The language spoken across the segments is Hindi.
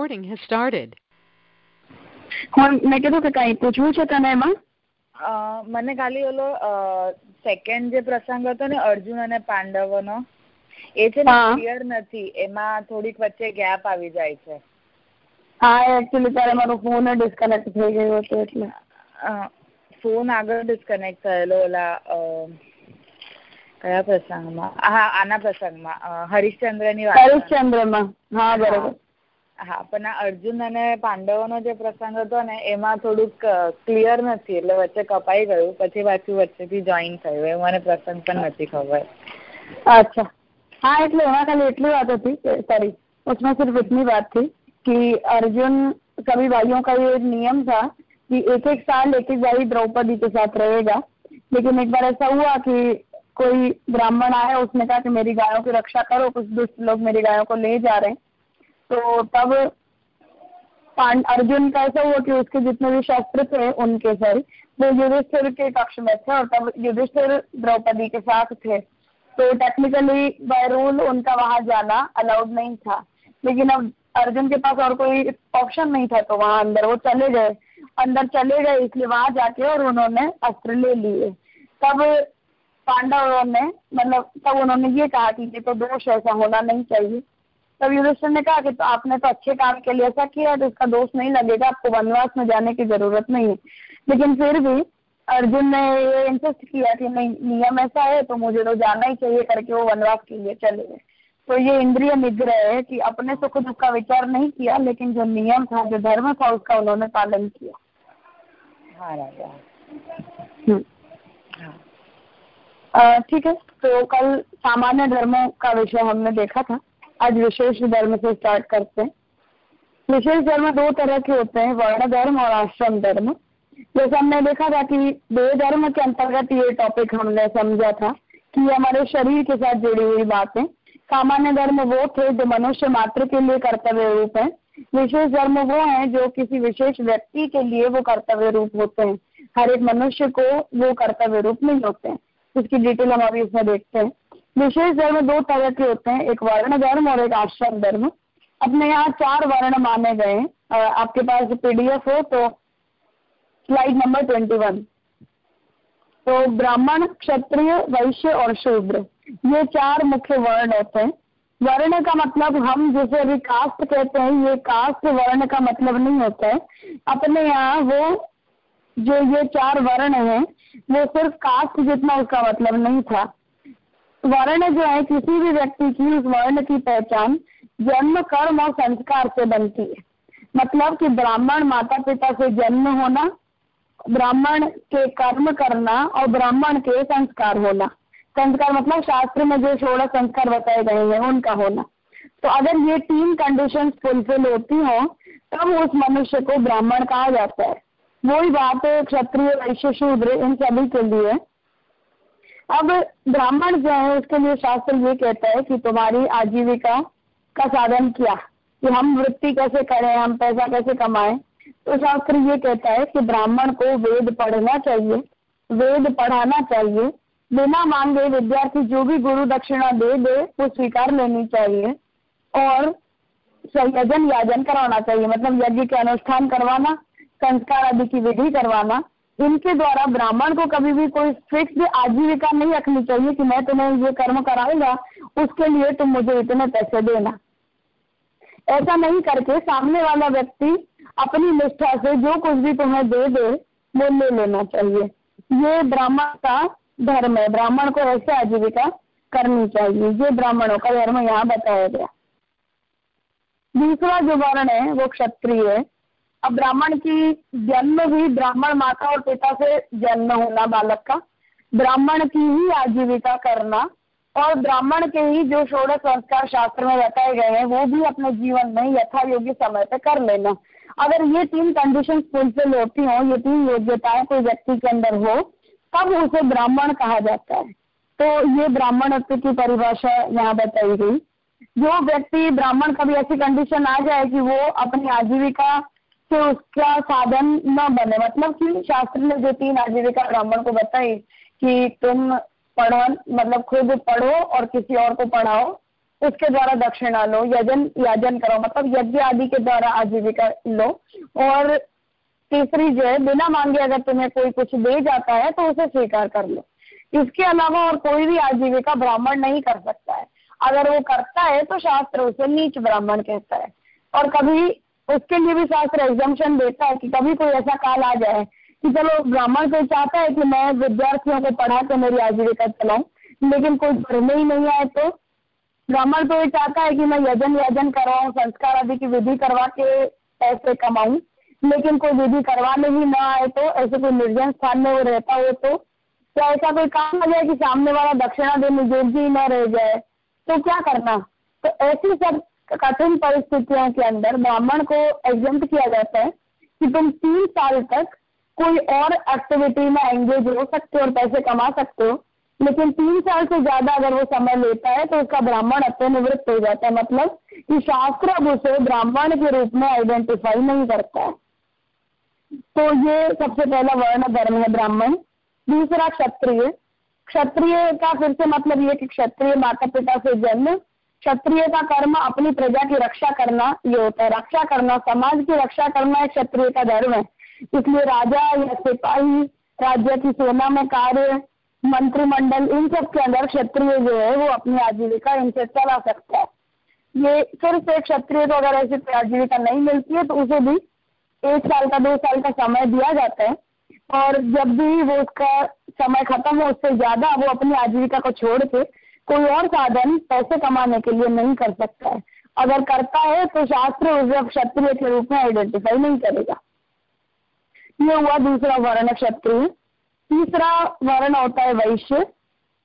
recording has started. મેં કીધું કે કઈ પૂછવું છે તને એમાં? મને ખાલી ઓલો સેકન્ડ જે પ્રસંગ હતો ને અર્જુન અને પાંડવોનો એ છે ને ક્લિયર નથી. એમાં થોડીક વચ્ચે ગેપ આવી જાય છે. હા એકચ્યુઅલી ત્યારે મારો ફોન ડિસ્કનેક્ટ થઈ ગયો હતો એટલે. ફોન આગળ ડિસ્કનેક્ટ થયેલો ઓલા કયા પ્રસંગમાં? હા આના પ્રસંગમાં. હરિશ્ચંદ્રની વાત હરિશ્ચંદ્રમાં. હા બરોબર. હા પણ આ અર્જુન અને પાંડવોનો જે પ્રસંગ હતો ને એમાં થોડુંક ક્લિયર નથી એટલે વચ્ચે કપાઈ ગયું પછી પાછું વચ્ચેથી જોઈન થયું એ મને પ્રસંગ પણ નથી ખબર अच्छा हाँ એટલે એમાં ખાલી એટલી बात હતી सॉरी उसमें सिर्फ इतनी बात थी कि अर्जुन सभी भाइयों का ये नियम था कि एक एक साल एक एक भाई द्रौपदी के साथ रहेगा लेकिन एक बार ऐसा हुआ कि कोई ब्राह्मण आया उसने कहा कि मेरी गायों की रक्षा करो कुछ दुष्ट लोग मेरी गायों को ले जा रहे हैं तो तब अर्जुन का ऐसा हुआ कि उसके जितने भी शस्त्र थे, उनके सर, वो युधिष्ठिर के कक्ष में थे और तब युधिष्ठिर द्रौपदी के साथ थे। तो टेक्निकली बाय रूल उनका वहाँ जाना अलाउड नहीं था। लेकिन अब अर्जुन के पास और कोई ऑप्शन नहीं था तो वहाँ अंदर वो चले गए। अंदर चले गए, इसलिए वहाँ जाके और उन्होंने अस्त्र ले लिए। तब पांडवों ने मतलब तब उन्होंने ये कहा कि ये तो दोष ऐसा होना नहीं चाहिए। तब युधिष्ठिर ने कहा कि तो आपने तो अच्छे काम के लिए ऐसा किया तो इसका दोष नहीं लगेगा आपको वनवास में जाने की ज़रूरत नहीं है। लेकिन फिर भी अर्जुन ने ये इंसिस्ट किया कि नहीं नियम ऐसा है तो मुझे तो जाना ही चाहिए करके वो वनवास के लिए चले गए। तो ये इंद्रिय निग्रह है कि अपने सुख दुख का विचार नहीं किया लेकिन जो नियम था जो धर्म था उसका उन्होंने पालन किया। हम्म। ठीक है तो कल सामान्य धर्मों का विषय हमने देखा था। आज विशेष धर्म से स्टार्ट करते हैं। विशेष धर्म दो तरह के होते हैं, वर्ण धर्म और आश्रम धर्म जैसे हमने देखा था कि दो धर्म के अंतर्गत ये टॉपिक हमने समझा था कि हमारे शरीर के साथ जुड़ी हुई बातें। सामान्य धर्म वो थे जो मनुष्य मात्र के लिए कर्तव्य रूप है। विशेष धर्म वो है जो किसी विशेष व्यक्ति के लिए वो कर्तव्य रूप होते हैं। हर एक मनुष्य को वो कर्तव्य रूप नहीं होते हैं। इसकी डिटेल हम अभी इसमें देखते हैं। विशेष धर्म दो तरह के होते हैं, एक वर्ण धर्म और एक आश्रम धर्म। अपने यहाँ चार वर्ण माने गए आपके पास पीडीएफ हो तो स्लाइड नंबर ट्वेंटी वन तो ब्राह्मण, क्षत्रिय, वैश्य और शूद्र, ये चार मुख्य वर्ण होते हैं। वर्ण का मतलब हम जिसे अभी कास्ट कहते हैं, ये कास्ट वर्ण का मतलब नहीं होता है। अपने यहाँ वो जो ये चार वर्ण है, वो सिर्फ़ कास्ट जितना उसका मतलब नहीं था। वर्ण जो है, किसी भी व्यक्ति की उस वर्ण की पहचान जन्म, कर्म और संस्कार से बनती है। मतलब कि ब्राह्मण माता पिता से जन्म होना, ब्राह्मण के कर्म करना और ब्राह्मण के संस्कार होना। संस्कार मतलब शास्त्र में जो सोलह संस्कार बताए गए हैं, उनका होना। तो अगर ये तीन कंडीशन फुलफिल होती हो, तब उस मनुष्य को ब्राह्मण कहा जाता है। वही बात क्षत्रिय, वैश्य, शूद्र, इन सभी के लिए अब ब्राह्मण जो है, उसके लिए शास्त्र ये कहता है कि तुम्हारी आजीविका का साधन क्या, कि हम वृत्ति कैसे करें, हम पैसा कैसे कमाएँ। तो शास्त्र ये कहता है कि ब्राह्मण को वेद पढ़ना चाहिए, वेद पढ़ाना चाहिए। बिना मांगे विद्यार्थी जो भी गुरु दक्षिणा दे दे, वो स्वीकार लेनी चाहिए और संयजन याजन करवाना चाहिए। मतलब यज्ञ के अनुष्ठान करवाना, संस्कार आदि की विधि करवाना इनके द्वारा ब्राह्मण को कभी भी कोई फिक्स आजीविका नहीं रखनी चाहिए कि मैं तुम्हें ये कर्म कराऊँगा, उसके लिए तुम मुझे इतने पैसे देना। ऐसा नहीं करके सामने वाला व्यक्ति अपनी निष्ठा से जो कुछ भी तुम्हें दे दे, वो ले लेना चाहिए। ये ब्राह्मण का धर्म है। ब्राह्मण को ऐसे आजीविका करनी चाहिए। ये ब्राह्मणों का धर्म यहाँ बताया गया। दूसरा जो वर्ण है, वो क्षत्रिय है। अब ब्राह्मण की जन्म भी ब्राह्मण माता और पिता से जन्म होना, बालक का। ब्राह्मण की ही आजीविका करना और ब्राह्मण के ही जो षोड़श संस्कार शास्त्र में बताए गए हैं, वो भी अपने जीवन में यथा योग्य समय पर कर लेना। अगर ये तीन कंडीशन फुलफिल होती हो, ये तीन योग्यताएँ कोई व्यक्ति के अंदर हो, तब उसे ब्राह्मण कहा जाता है। तो ये ब्राह्मणत्व की परिभाषा यहाँ बताई गई। जो व्यक्ति ब्राह्मण, कभी ऐसी कंडीशन आ जाए कि वो अपनी आजीविका से उसका साधन न बने। मतलब कि शास्त्र ने जो तीन आजीविका ब्राह्मण को बताई कि तुम पढ़ो मतलब खुद पढ़ो और किसी और को पढ़ाओ, उसके द्वारा दक्षिणा लो, यजन, याजन करो। मतलब यज्ञ आदि के द्वारा आजीविका लो। और तीसरी जो है, बिना मांगे अगर तुम्हें कोई कुछ दे जाता है तो उसे स्वीकार कर लो। इसके अलावा और कोई भी आजीविका ब्राह्मण नहीं कर सकता है। अगर वो करता है तो शास्त्र उसे नीच ब्राह्मण कहता है। और कभी उसके लिए भी शास्त्र एग्जामेशन देता है कि कभी कोई ऐसा काल आ जाए कि चलो ब्राह्मण कोई चाहता है कि मैं विद्यार्थियों को पढ़ा के मेरी आजीविका चलाऊं, लेकिन कोई पढ़ने ही नहीं आए तो ब्राह्मण तो ये चाहता है कि मैं यजन याजन करवाऊं संस्कार आदि की विधि करवा के पैसे कमाऊं, लेकिन कोई विधि करवाने ही ना आए तो ऐसे कोई निर्जन स्थान में वो रहता हो तो क्या ऐसा कोई काम आ जाए कि सामने वाला दक्षिणा देने योग्य ही न रह जाए? तो क्या करना? तो ऐसी सब कठिन परिस्थितियों के अंदर ब्राह्मण को एग्ज़ाम किया जाता है कि तुम तीन साल तक कोई और एक्टिविटी में एंगेज हो सकते हो और पैसे कमा सकते हो। लेकिन तीन साल से ज़्यादा अगर वो समय लेता है तो उसका ब्राह्मण निवृत्त हो जाता है। मतलब कि शास्त्र अब उसे ब्राह्मण के रूप में आइडेंटिफाई नहीं करता। है तो ये सबसे पहला वर्ण धर्म है ब्राह्मण। दूसरा क्षत्रिय। क्षत्रिय का फिर से मतलब ये कि क्षत्रिय माता पिता से जन्म क्षत्रिय का कर्म अपनी प्रजा की रक्षा करना, ये होता है। रक्षा करना, समाज की रक्षा करना एक क्षत्रिय का धर्म है। इसलिए राजा या सिपाही, राज्य की सेना में कार्य, मंत्रिमंडल, इन सब के अंदर क्षत्रिय जो है, वो अपनी आजीविका, इनसे चला सकता है। ये सिर्फ़ एक क्षत्रिय को अगर ऐसी आजीविका नहीं मिलती है तो उसे भी एक साल का, दो साल का समय दिया जाता है। और जब भी वो उसका समय खत्म हो, उससे ज़्यादा वो अपनी आजीविका को छोड़ के कोई और साधन पैसे कमाने के लिए नहीं कर सकता है। अगर करता है तो शास्त्र उसे क्षत्रिय के रूप में आइडेंटिफाई नहीं करेगा। ये हुआ दूसरा वर्ण क्षत्रिय तीसरा वर्ण होता है वैश्य।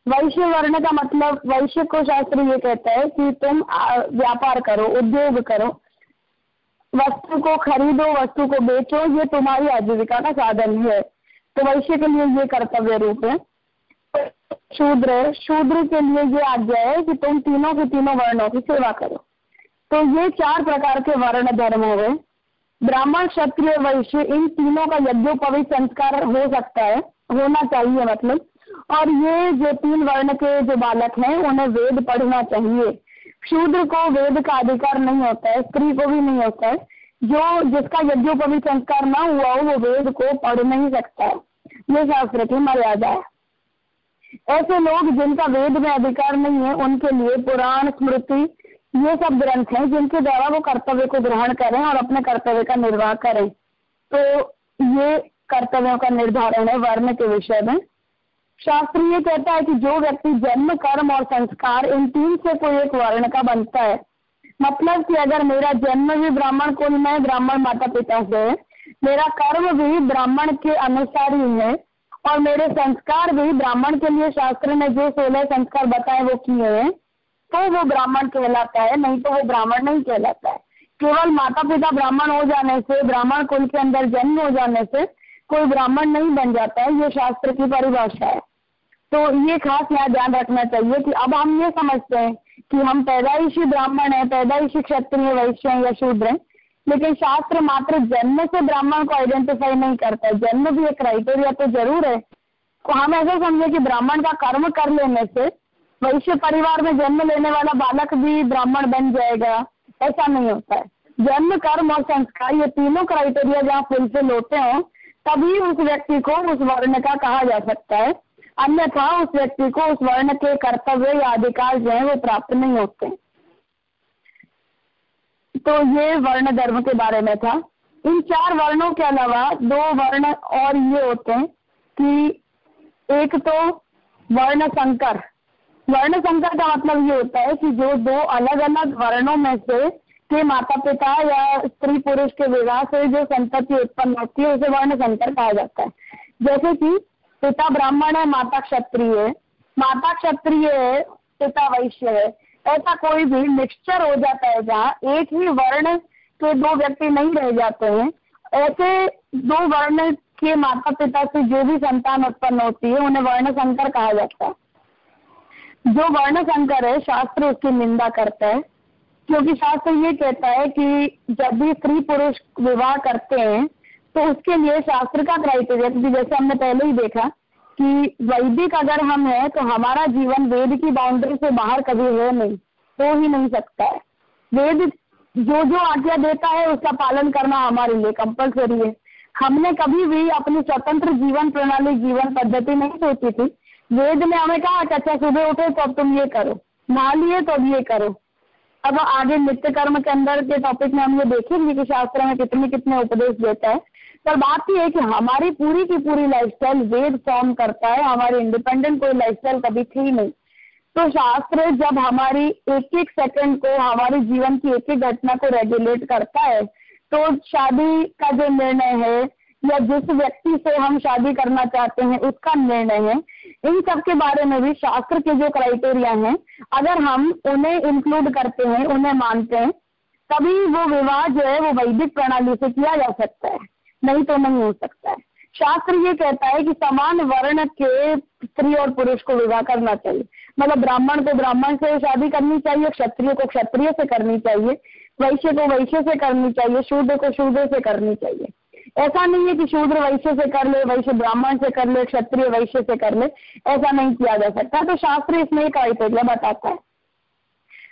वैश्य वर्ण का मतलब वैश्य को शास्त्र ये कहता है कि तुम व्यापार करो, उद्योग करो। वस्तु को खरीदो, वस्तु को बेचो, ये तुम्हारी आजीविका का साधन है। तो वैश्य के लिए ये कर्तव्य रूप है। शूद्र शूद्र के लिए ये आज्ञा है कि तुम तीनों के तीनों वर्णों की सेवा करो। तो ये चार प्रकार के वर्ण धर्म हो। गए ब्राह्मण, क्षत्रिय, वैश्य, इन तीनों का यज्ञोपवित संस्कार हो सकता है, होना चाहिए मतलब। और ये जो तीन वर्ण के जो बालक हैं, उन्हें वेद पढ़ना चाहिए। शूद्र को वेद का अधिकार नहीं होता है, स्त्री को भी नहीं होता है। जो जिसका यज्ञोपवी संस्कार ना हुआ हो, वो वेद को पढ़ नहीं सकता है। ये शास्त्र की मर्यादा है। ऐसे लोग जिनका वेद में अधिकार नहीं है, उनके लिए पुराण, स्मृति, ये सब ग्रंथ हैं, जिनके द्वारा वो कर्तव्य को ग्रहण करें और अपने कर्तव्य का निर्वाह करें। तो ये कर्तव्यों का निर्धारण है वर्ण के विषय में। शास्त्र ये कहता है कि जो व्यक्ति जन्म, कर्म और संस्कार, इन तीन से कोई एक वर्ण का बनता है। मतलब कि अगर मेरा जन्म भी ब्राह्मण कुल में ब्राह्मण माता पिता से है, मेरा कर्म भी ब्राह्मण के अनुसार ही है और मेरे संस्कार भी ब्राह्मण के लिए शास्त्र ने जो सोलह संस्कार बताए वो किए हैं तो वो ब्राह्मण कहलाता है, नहीं तो वो ब्राह्मण नहीं कहलाता है। केवल माता पिता ब्राह्मण हो जाने से, ब्राह्मण कुल के अंदर जन्म हो जाने से कोई ब्राह्मण नहीं बन जाता है, ये शास्त्र की परिभाषा है। तो ये खास यहाँ ध्यान रखना चाहिए कि अब हम ये समझते हैं कि हम पैदाइशी ब्राह्मण है, पैदाइशी क्षत्रिय वैश्य या शूद्र है लेकिन शास्त्र मात्र जन्म से ब्राह्मण को आइडेंटिफाई नहीं करता है। जन्म भी एक क्राइटेरिया तो ज़रूर है। तो हम ऐसे समझे कि ब्राह्मण का कर्म कर लेने से वैश्य परिवार में जन्म लेने वाला बालक भी ब्राह्मण बन जाएगा। ऐसा नहीं होता है। जन्म, कर्म और संस्कार ये तीनों क्राइटेरिया जहाँ फुलफिल होते हो, तभी उस व्यक्ति को उस वर्ण का कहा जा सकता है। अन्यथा उस व्यक्ति को उस वर्ण के कर्तव्य या अधिकार जो है वो प्राप्त नहीं होते। तो ये वर्ण धर्म के बारे में था। इन चार वर्णों के अलावा दो वर्ण और ये होते हैं कि एक तो वर्ण संकर वर्ण संकर का मतलब ये होता है कि जो दो अलग अलग वर्णों में से के माता पिता या स्त्री पुरुष के विवाह से जो संतति उत्पन्न होती है, उसे वर्ण संकर कहा जाता है। जैसे कि पिता ब्राह्मण है, माता क्षत्रिय है। माता क्षत्रिय है, पिता वैश्य है। ऐसा कोई भी मिक्सचर हो जाता है जहाँ एक ही वर्ण के दो व्यक्ति नहीं रह जाते हैं। ऐसे दो वर्ण के माता पिता से जो भी संतान उत्पन्न होती है, उन्हें वर्ण संकर कहा जाता है। जो वर्ण संकर है, शास्त्र उसकी निंदा करता है। क्योंकि शास्त्र ये कहता है कि जब भी स्त्री पुरुष विवाह करते हैं तो उसके लिए शास्त्र का क्राइटेरिया क्योंकि जैसे हमने पहले ही देखा कि वैदिक अगर हम है तो हमारा जीवन वेद की बाउंड्री से बाहर कभी है नहीं, हो ही नहीं सकता है। वेद जो जो आज्ञा देता है, उसका पालन करना हमारे लिए कंपलसरी है। हमने कभी भी अपनी स्वतंत्र जीवन प्रणाली, जीवन पद्धति नहीं सोची थी। वेद ने हमें कहा कि अच्छा सुबह उठे तो अब तुम ये करो, नहा लिए तो अब ये करो। अब आगे नित्य कर्म के अंदर के टॉपिक में हम ये देखेंगे कि शास्त्र में कितने कितने उपदेश देता है। पर बात यह है कि हमारी पूरी की पूरी लाइफस्टाइल वेद फॉर्म करता है, हमारी इंडिपेंडेंट कोई लाइफस्टाइल कभी थी नहीं। तो शास्त्र जब हमारी एक एक सेकंड को, हमारे जीवन की एक एक घटना को रेगुलेट करता है तो शादी का जो निर्णय है, या जिस व्यक्ति से हम शादी करना चाहते हैं, उसका निर्णय है। इन सब के बारे में भी शास्त्र के जो क्राइटेरिया हैं, अगर हम उन्हें इंक्लूड करते हैं, उन्हें मानते हैं, तभी वो विवाह जो है, वो वैदिक प्रणाली से किया जा सकता है। नहीं तो नहीं हो सकता है। शास्त्र ये कहता है कि समान वर्ण के स्त्री और पुरुष को विवाह करना चाहिए। मतलब ब्राह्मण को ब्राह्मण से शादी करनी चाहिए, क्षत्रिय को क्षत्रिय से करनी चाहिए, वैश्य को वैश्य से करनी चाहिए, शूद्र को शूद्र से करनी चाहिए। ऐसा नहीं है कि शूद्र वैश्य से कर ले, वैश्य ब्राह्मण से कर ले, क्षत्रिय वैश्य से कर ले। ऐसा नहीं किया जा सकता। तो शास्त्र इसमें एक क्राइटेरिया बताता है।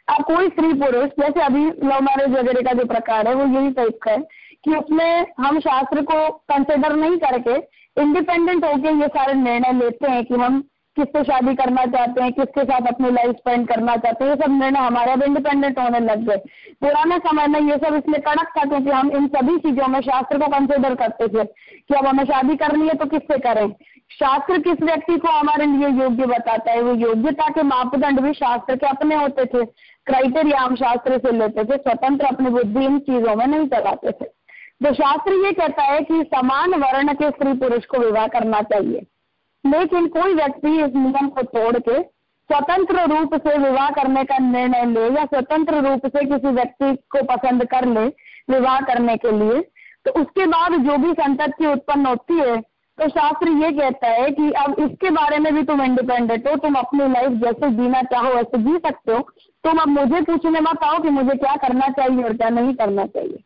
अब कोई स्त्री पुरुष, जैसे अभी लव मैरिज वगैरह का जो प्रकार है, वो यही टाइप का है। कि उसमें हम शास्त्र को कंसिडर नहीं करके इंडिपेंडेंट होके ये सारे निर्णय लेते हैं कि हम किससे शादी करना चाहते हैं, किसके साथ अपनी लाइफ स्पेंड करना चाहते हैं, ये सब निर्णय हमारे अब इंडिपेंडेंट होने लग गए। पुराने समय में ये सब इसलिए कड़क था क्योंकि हम इन सभी चीज़ों में शास्त्र को कंसिडर करते थे कि अब हमें शादी करनी है तो किससे करें? शास्त्र किस व्यक्ति को हमारे लिए योग्य बताता है? वो योग्यता के मापदंड भी शास्त्र के अपने होते थे। क्राइटेरिया हम शास्त्र से लेते थे, स्वतंत्र अपनी बुद्धि इन चीज़ों में नहीं चलाते थे। तो शास्त्र ये कहता है कि समान वर्ण के स्त्री पुरुष को विवाह करना चाहिए। लेकिन कोई व्यक्ति इस नियम को तोड़ के स्वतंत्र रूप से विवाह करने का निर्णय ले या स्वतंत्र रूप से किसी व्यक्ति को पसंद कर ले विवाह करने के लिए तो उसके बाद जो भी संतति उत्पन्न होती है तो शास्त्र ये कहता है कि अब इसके बारे में भी तुम इंडिपेंडेंट हो, तुम अपनी लाइफ जैसे जीना चाहो, वैसे जी सकते हो। तुम अब मुझे पूछने मत आओ कि मुझे क्या करना चाहिए और क्या नहीं करना चाहिए।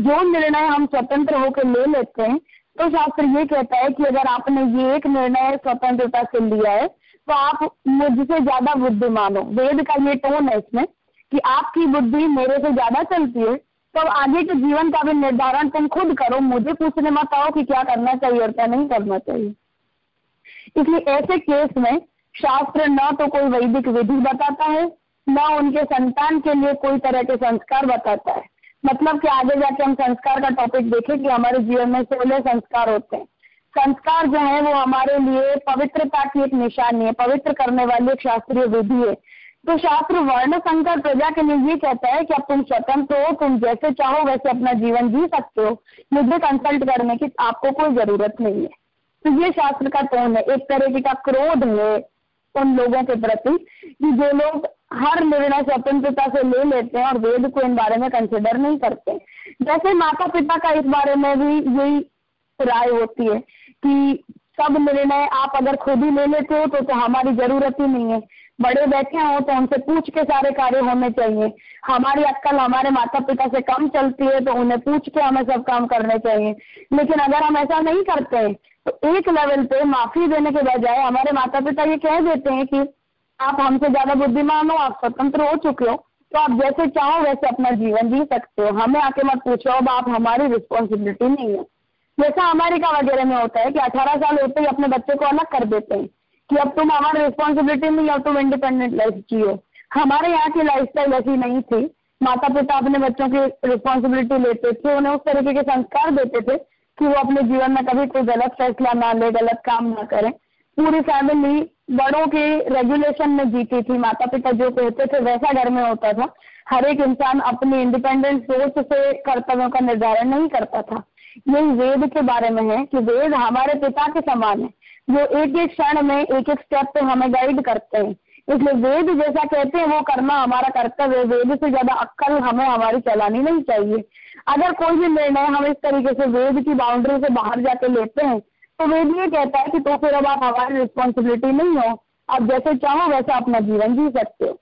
जो निर्णय हम स्वतंत्र होकर ले लेते हैं तो शास्त्र ये कहता है कि अगर आपने ये एक निर्णय स्वतंत्रता से लिया है तो आप मुझसे ज़्यादा बुद्धिमान हो। वेद का ये टोन है इसमें कि आपकी बुद्धि मेरे से ज़्यादा चलती है तो आगे के जीवन का भी निर्धारण तुम खुद करो। मुझे पूछने मत आओ कि क्या करना चाहिए और क्या नहीं करना चाहिए। इसलिए ऐसे केस में शास्त्र न तो कोई वैदिक विधि बताता है, न उनके संतान के लिए कोई तरह के संस्कार बताता है। मतलब कि आगे जाके हम संस्कार का टॉपिक देखें कि हमारे जीवन में सोलह संस्कार होते हैं। संस्कार जो है वो हमारे लिए पवित्रता की एक निशानी है, पवित्र करने वाली एक शास्त्रीय विधि है। तो शास्त्र वर्ण संकर प्रजा के लिए ये कहता है कि अब तुम स्वतंत्र हो, तुम जैसे चाहो वैसे अपना जीवन जी सकते हो। मुझे कंसल्ट करने की आपको कोई ज़रूरत नहीं है। तो ये शास्त्र का टोन है। एक तरीके का क्रोध है उन लोगों के प्रति कि जो लोग हर निर्णय स्वतंत्रता से ले लेते हैं और वेद को इन बारे में कंसिडर नहीं करते। जैसे माता पिता का इस बारे में भी यही राय होती है कि सब निर्णय आप अगर खुद ही ले लेते हो तो, तो हमारी ज़रूरत ही नहीं है। बड़े बैठे हो तो उनसे पूछ के सारे कार्य होने चाहिए। हमारी अक्कल हमारे माता पिता से कम चलती है तो उन्हें पूछ के हमें सब काम करने चाहिए। लेकिन अगर हम ऐसा नहीं करते तो एक लेवल पे माफ़ी देने के बजाय हमारे माता पिता ये कह देते हैं कि आप हमसे ज़्यादा बुद्धिमान हो, आप स्वतंत्र हो चुके हो तो आप जैसे चाहो वैसे अपना जीवन जी सकते हो। हमें आके मत पूछो, अब आप हमारी रिस्पॉन्सिबिलिटी नहीं है। जैसा अमेरिका वगैरह में होता है कि अठारह साल होते ही अपने बच्चे को अलग कर देते हैं कि अब तुम हमारी रिस्पॉन्सिबिलिटी नहीं हो तुम इंडिपेंडेंट लाइफ जियो। हमारे यहाँ की लाइफ स्टाइल ऐसी नहीं थी। माता पिता अपने बच्चों की रिस्पॉन्सिबिलिटी लेते थे, उन्हें उस तरीके के संस्कार देते थे कि वो अपने जीवन में कभी कोई गलत फैसला ना ले, गलत काम ना करें। पूरी फैमिली बड़ों के रेगुलेशन में जीती थी माता पिता जो कहते थे, वैसा घर में होता था। हर एक इंसान अपनी इंडिपेंडेंट सोच से कर्तव्यों का निर्धारण नहीं करता था। यही वेद के बारे में है कि वेद हमारे पिता के समान है। जो एक एक क्षण में एक एक स्टेप पे हमें गाइड करते हैं। इसलिए वेद जैसा कहते हैं, वो करना हमारा कर्तव्य है। वेद से ज़्यादा अक्कल हमें हमारी चलानी नहीं चाहिए। अगर कोई भी निर्णय हम इस तरीके से वेद की बाउंड्री से बाहर जाके लेते हैं तो वेद ये कहता है कि तो फिर अब आप हमारी रिस्पॉन्सिबिलिटी नहीं हो। आप जैसे चाहो वैसा अपना जीवन जी सकते हो।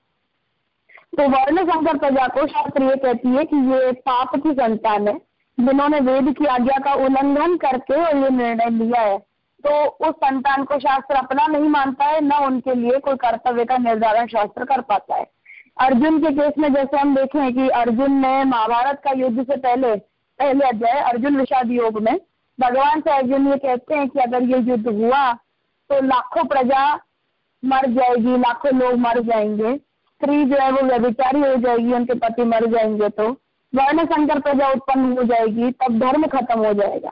तो वर्ण संकर प्रजा को शास्त्र ये कहती है कि ये पाप की संतान है। जिन्होंने वेद की आज्ञा का उल्लंघन करके और ये निर्णय लिया है। तो उस संतान को शास्त्र अपना नहीं मानता है, न उनके लिए कोई कर्तव्य का निर्धारण शास्त्र कर पाता है। अर्जुन के केस में जैसे हम देखें कि अर्जुन ने महाभारत का युद्ध से पहले पहले अध्याय अर्जुन विषाद योग में भगवान से अर्जुन ये कहते हैं कि अगर ये युद्ध हुआ तो लाखों प्रजा मर जाएगी, लाखों लोग मर जाएँगे। स्त्री जो है वो व्यभिचारी हो जाएगी, उनके पति मर जाएँगे तो। वर्ण संकर प्रजा उत्पन्न हो जाएगी, तब धर्म खत्म हो जाएगा।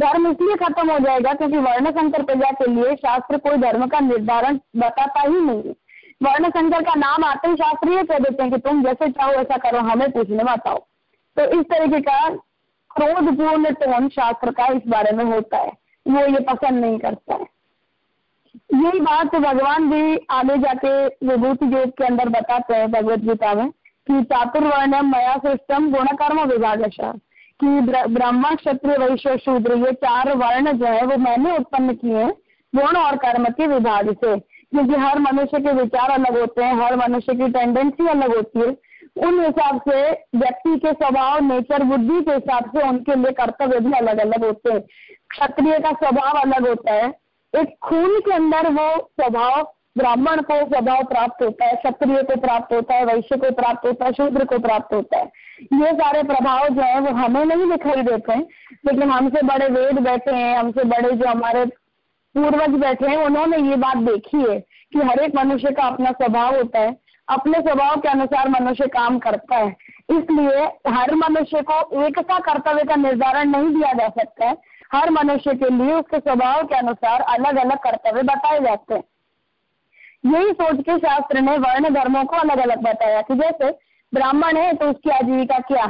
धर्म इसलिए खत्म हो जाएगा क्योंकि वर्ण संकर प्रजा के लिए शास्त्र कोई धर्म का निर्धारण बताता ही नहीं है। वर्ण संकर का नाम आते ही शास्त्र ये कह देते हैं कि तुम जैसे चाहो, ऐसा करो, हमें पूछने मत आओ। तो इस तरीके का क्रोधपूर्ण टोन शास्त्र का इस बारे में होता है। वो ये पसंद नहीं करता है। यही बात तो भगवान भी आगे जाके विभूति योग के अंदर बताते हैं भगवत गीता में कि चातुर्वर्ण मया सिस्टम गुण कर्म विभाग कि ब्रह्मा, क्षत्रिय, वैश्य, शूद्र, ये चार वर्ण जो है, वो मैंने उत्पन्न किए हैं गुण और कर्म के विभाग से। क्योंकि हर मनुष्य के विचार अलग होते हैं, हर मनुष्य की टेंडेंसी अलग होती है। उन हिसाब से व्यक्ति के स्वभाव नेचर बुद्धि के हिसाब से उनके लिए कर्तव्य भी अलग अलग होते हैं। क्षत्रिय का स्वभाव अलग होता है। एक खून के अंदर वो स्वभाव ब्राह्मण को स्वभाव प्राप्त होता है, क्षत्रिय को प्राप्त होता है, वैश्य को प्राप्त होता है, शूद्र को प्राप्त होता है। ये सारे प्रभाव जो है वो हमें नहीं दिखाई देते हैं, लेकिन हमसे बड़े वेद बैठे हैं, हमसे बड़े जो हमारे पूर्वज बैठे हैं, उन्होंने ये बात देखी है कि हर एक मनुष्य का अपना स्वभाव होता है। अपने स्वभाव के अनुसार मनुष्य काम करता है। इसलिए हर मनुष्य को एक सा कर्तव्य का निर्धारण नहीं दिया जा सकता है। हर मनुष्य के लिए उसके स्वभाव के अनुसार अलग अलग कर्तव्य बताए जाते हैं। यही सोच के शास्त्र ने वर्ण धर्मों को अलग अलग बताया कि जैसे ब्राह्मण है तो उसकी आजीविका क्या?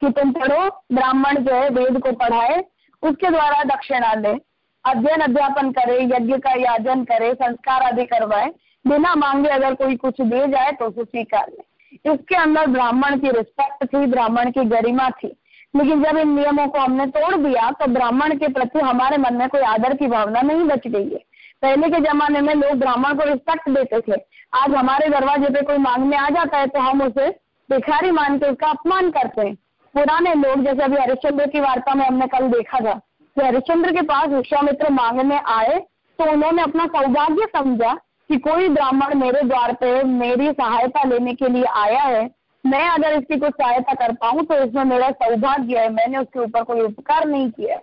कि तुम पढ़ो, ब्राह्मण जो है वेद को पढ़ाए, उसके द्वारा दक्षिणा दे, अध्ययन अध्यापन करे, यज्ञ का याजन करे, संस्कार आदि करवाए बिना मांगे अगर कोई कुछ दे जाए तो उसे स्वीकार ले इसके अंदर ब्राह्मण की रिस्पेक्ट थी, ब्राह्मण की गरिमा थी। लेकिन जब इन नियमों को हमने तोड़ दिया तो ब्राह्मण के प्रति हमारे मन में कोई आदर की भावना नहीं बच गई है। पहले के जमाने में लोग ब्राह्मण को रिस्पेक्ट देते थे। आज हमारे दरवाजे पे कोई मांगने आ जाता है तो हम उसे भिखारी मान के उसका अपमान करते हैं। पुराने लोग, जैसे अभी हरिश्चंद्र की वार्ता में हमने कल देखा था, कि हरिश्चंद्र के पास विश्वामित्र मांगने आए तो उन्होंने अपना सौभाग्य समझा कि कोई ब्राह्मण मेरे द्वार पे मेरी सहायता लेने के लिए आया है, मैं अगर इसकी कुछ सहायता कर पाऊँ तो इसमें मेरा सौभाग्य है, मैंने उसके ऊपर कोई उपकार नहीं किया।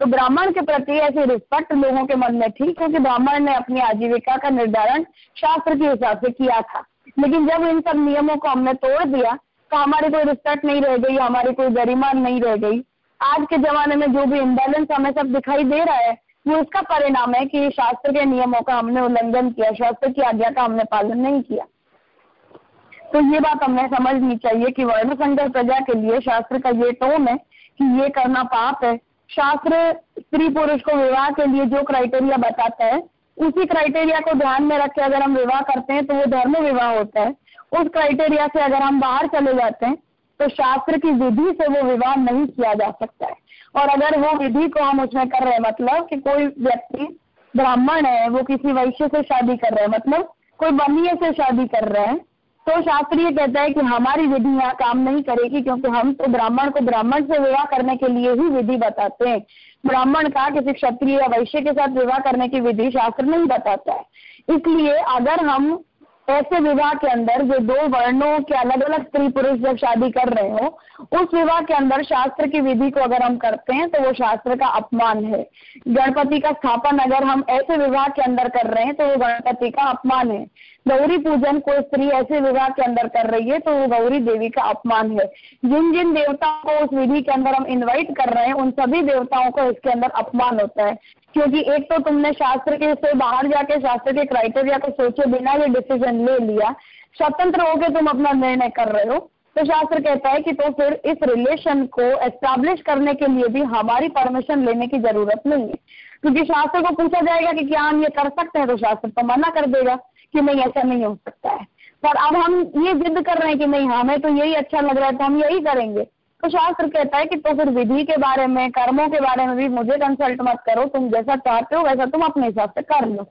तो ब्राह्मण के प्रति ऐसी रिस्पेक्ट लोगों के मन में थी क्योंकि ब्राह्मण ने अपनी आजीविका का निर्धारण शास्त्र के हिसाब से किया था। लेकिन जब इन सब नियमों को हमने तोड़ दिया तो हमारी कोई रिस्पेक्ट नहीं रह गई, हमारी कोई गरिमा नहीं रह गई। आज के जमाने में जो भी इम्बेलेंस हमें सब दिखाई दे रहा है वो इसका परिणाम है कि शास्त्र के नियमों का हमने उल्लंघन किया, शास्त्र की आज्ञा का हमने पालन नहीं किया। तो ये बात हमें समझनी चाहिए कि वर्ण संकर प्रजा के लिए शास्त्र का ये टोन है कि ये करना पाप है। शास्त्र स्त्री पुरुष को विवाह के लिए जो क्राइटेरिया बताता है, उसी क्राइटेरिया को ध्यान में रख के अगर हम विवाह करते हैं तो वो धर्म विवाह होता है। उस क्राइटेरिया से अगर हम बाहर चले जाते हैं तो शास्त्र की विधि से वो विवाह नहीं किया जा सकता है। और अगर वो विधि को हम उसमें कर रहे हैं मतलब कि कोई व्यक्ति ब्राह्मण है, वो किसी वैश्य से शादी कर रहे हैं मतलब कोई बनिए से शादी कर रहे हैं तो शास्त्र ये कहता है कि हमारी विधि यहाँ काम नहीं करेगी, क्योंकि हम तो ब्राह्मण को ब्राह्मण से विवाह करने के लिए ही विधि बताते हैं। ब्राह्मण का किसी क्षत्रिय या वैश्य के साथ विवाह करने की विधि शास्त्र नहीं बताता है। इसलिए अगर हम ऐसे विवाह के अंदर जो दो वर्णों के अलग अलग स्त्री पुरुष जब शादी कर रहे हो, उस विवाह के अंदर शास्त्र की विधि को अगर हम करते हैं तो वो शास्त्र का अपमान है। गणपति का स्थापन अगर हम ऐसे विवाह के अंदर कर रहे हैं तो वो गणपति का अपमान है। गौरी पूजन कोई स्त्री ऐसे विवाह के अंदर कर रही है तो वो गौरी देवी का अपमान है। जिन जिन देवताओं को उस विधि के अंदर हम इन्वाइट कर रहे हैं, उन सभी देवताओं को इसके अंदर अपमान होता है। क्योंकि एक तो तुमने शास्त्र के से बाहर जाके, शास्त्र के क्राइटेरिया को सोचे बिना ये डिसीज़न ले लिया। स्वतंत्र होकर तुम अपना निर्णय कर रहे हो। तो शास्त्र कहता है कि तो फिर इस रिलेशन को एस्टैब्लिश करने के लिए भी हमारी परमिशन लेने की ज़रूरत नहीं है। क्योंकि शास्त्र को पूछा जाएगा कि क्या हम ये कर सकते हैं तो शास्त्र तो मना कर देगा। कि नहीं, ऐसा नहीं हो सकता है। पर अब हम ये जिद कर रहे हैं कि नहीं, हमें तो यही अच्छा लग रहा है तो हम यही करेंगे। तो शास्त्र कहता है कि तो फिर विधि के बारे में, कर्मों के बारे में भी मुझे कंसल्ट मत करो। तुम जैसा चाहते हो, वैसा तुम अपने हिसाब से कर लो।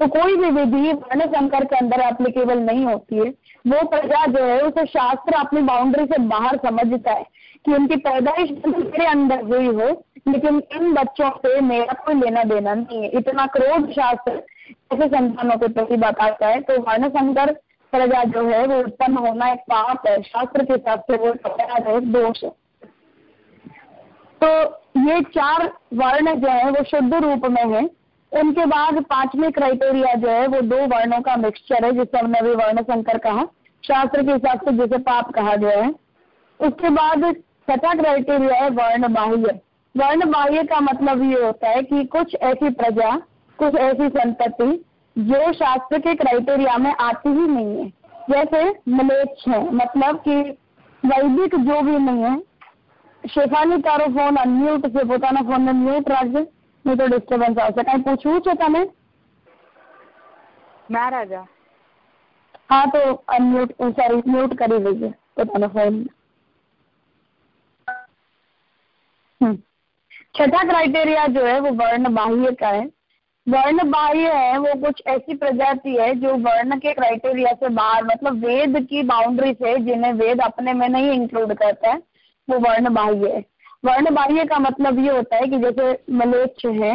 तो कोई भी विधि वर्ण शंकर के अंदर एप्लीकेबल नहीं होती है। वो प्रजा जो है, उसे शास्त्र अपनी बाउंड्री से बाहर समझता है कि उनकी पैदाइश मेरे अंदर हुई हो, लेकिन इन बच्चों से मेरा कोई लेना देना नहीं है। इतना क्रोध शास्त्र ऐसे संतानों के प्रति बताता है तो वर्ण शंकर प्रजा जो है, वो उत्पन्न होना एक पाप है, शास्त्र के हिसाब से वो अपराध है दोष है। तो ये चार वर्ण जो है, वो शुद्ध रूप में है। उनके बाद पाँचवें क्राइटेरिया जो है, वो दो वर्णों का मिक्सचर है, जिसे हमने अभी वर्ण संकर कहा। शास्त्र के हिसाब से जिसे पाप कहा गया है। उसके बाद छठा क्राइटेरिया है वर्ण बाह्य वर्ण बाह्य का मतलब ये होता है कि कुछ ऐसी प्रजा कुछ ऐसी संतति जो शास्त्र के क्राइटेरिया में आती ही नहीं है जैसे मलेच्छ है मतलब कि वैदिक जो भी नहीं है શેફાલી તારો ફોન અનમ્યુટ છે પોતાના ફોનને મ્યુટ રાખજે નહીં તો ડિસ્ટર્બન્સ આવશે કઈ પૂછવું છે તમે ના રાજા હા તો અનમ્યુટ સોરી म्यूट કરી લેજે પોતાનો ફોન छठा क्राइटेरिया जो है वो वर्ण बाह्य का है वर्ण बाह्य है, वो कुछ ऐसी प्रजाति है जो वर्ण के क्राइटेरिया से बाहर मतलब वेद की बाउंड्री से जिन्हें वेद अपने में नहीं इंक्लूड करता है वो वर्ण बाह्य है। वर्ण बाह्य का मतलब ये होता है कि जैसे मलेच्छ है,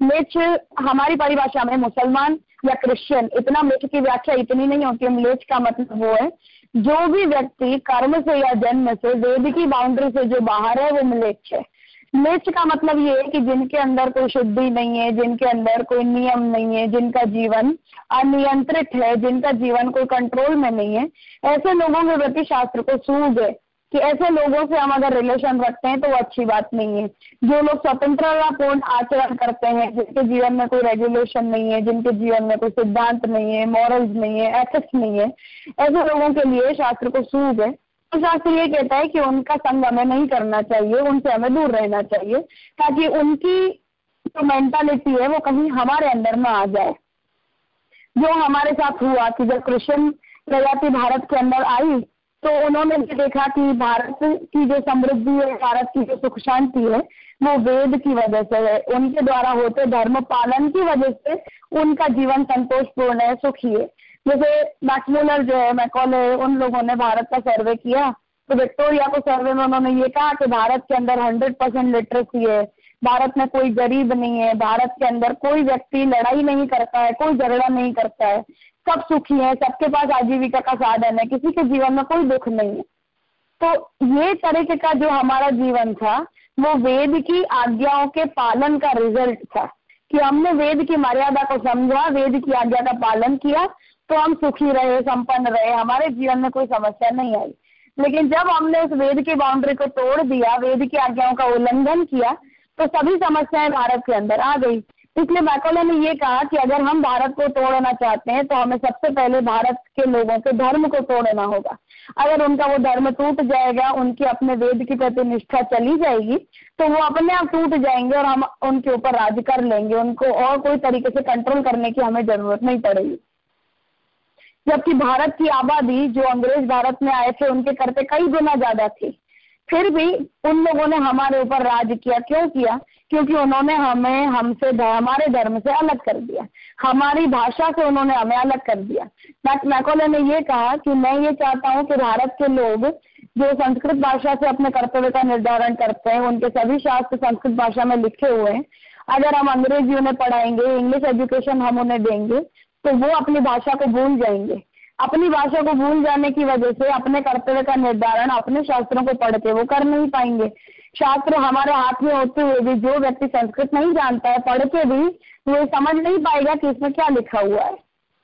मलेच्छ हमारी परिभाषा में मुसलमान या क्रिश्चियन, इतना मलेच्छ की व्याख्या इतनी नहीं होती, मलेच्छ का मतलब वो है, जो भी व्यक्ति कर्म से या जन्म से, वेद की बाउंड्री से जो बाहर है, वो मलेच्छ है। मलेच्छ का मतलब ये है कि जिनके अंदर कोई शुद्धि नहीं है, जिनके अंदर कोई नियम नहीं है, जिनका जीवन अनियंत्रित है, जिनका जीवन कोई कंट्रोल में नहीं है, ऐसे लोगों के प्रति शास्त्र को सूझ है कि ऐसे लोगों से हम अगर रिलेशन रखते हैं तो वो अच्छी बात नहीं है। जो लोग स्वतंत्रतापूर्ण आचरण करते हैं, जिनके जीवन में कोई रेगुलेशन नहीं है, जिनके जीवन में कोई सिद्धांत नहीं है मॉरल्स नहीं है एथिक्स नहीं है, ऐसे लोगों के लिए शास्त्र को सूझ है तो शास्त्र ये कहता है कि उनका संग हमें नहीं करना चाहिए, उनसे हमें दूर रहना चाहिए, ताकि उनकी जो मेंटालिटी है वो कहीं हमारे अंदर ना आ जाए। जो हमारे साथ हुआ कि जब क्रिश्चियन प्रजाति भारत के अंदर आई तो उन्होंने भी देखा कि भारत की जो समृद्धि है, भारत की जो सुख शांति है, वो वेद की वजह से है। उनके द्वारा होते धर्म पालन की वजह से उनका जीवन संतोषपूर्ण है, सुखी है। जैसे मैक्समुलर जो है, मैकॉल, उन लोगों ने भारत का सर्वे किया। तो विक्टोरिया को सर्वे में उन्होंने ये कहा कि भारत के अंदर हंड्रेड परसेंट लिटरेसी है। भारत में कोई गरीब नहीं है। भारत के अंदर कोई व्यक्ति लड़ाई नहीं करता है, कोई झगड़ा नहीं करता है। सब सुखी है, सबके पास आजीविका का साधन है, किसी के जीवन में कोई दुख नहीं है। तो ये तरीके का जो हमारा जीवन था, वो वेद की आज्ञाओं के पालन का रिज़ल्ट था। कि हमने वेद की मर्यादा को समझा, वेद की आज्ञा का पालन किया तो हम सुखी रहे, संपन्न रहे, हमारे जीवन में कोई समस्या नहीं आई। लेकिन जब हमने उस वेद की बाउंड्री को तोड़ दिया, वेद की आज्ञाओं का उल्लंघन किया तो सभी समस्याएँ भारत के अंदर आ गई। इसलिए मैकोले ने ये कहा कि अगर हम भारत को तोड़ना चाहते हैं तो हमें सबसे पहले भारत के लोगों के धर्म को तोड़ना होगा। अगर उनका वो धर्म टूट जाएगा, उनकी अपने वेद की प्रति निष्ठा चली जाएगी तो वो अपने आप टूट जाएँगे और हम उनके ऊपर राज कर लेंगे। उनको और कोई तरीके से कंट्रोल करने की हमें ज़रूरत नहीं पड़ेगी। जबकि भारत की आबादी जो अंग्रेज़ भारत में आए थे, उनके करते कई गुना ज़्यादा थी। फिर भी उन लोगों ने हमारे ऊपर राज किया। क्यों किया? क्योंकि उन्होंने हमें, हमसे, हमारे धर्म से अलग कर दिया। हमारी भाषा से उन्होंने हमें अलग कर दिया। मैकोले ने ये कहा कि मैं ये चाहता हूँ कि भारत के लोग जो संस्कृत भाषा से अपने कर्तव्य का निर्धारण करते हैं, उनके सभी शास्त्र संस्कृत भाषा में लिखे हुए हैं, अगर हम अंग्रेज़ी उन्हें पढ़ाएँगे इंग्लिश एजुकेशन हम उन्हें देंगे तो वो अपनी भाषा को भूल जाएँगे। अपनी भाषा को भूल जाने की वजह से अपने कर्तव्य का निर्धारण अपने शास्त्रों को पढ़ के वो कर नहीं पाएँगे। शास्त्र हमारे हाथ में होते हुए भी जो व्यक्ति संस्कृत नहीं जानता है, पढ़ के भी वो समझ नहीं पाएगा कि इसमें क्या लिखा हुआ है।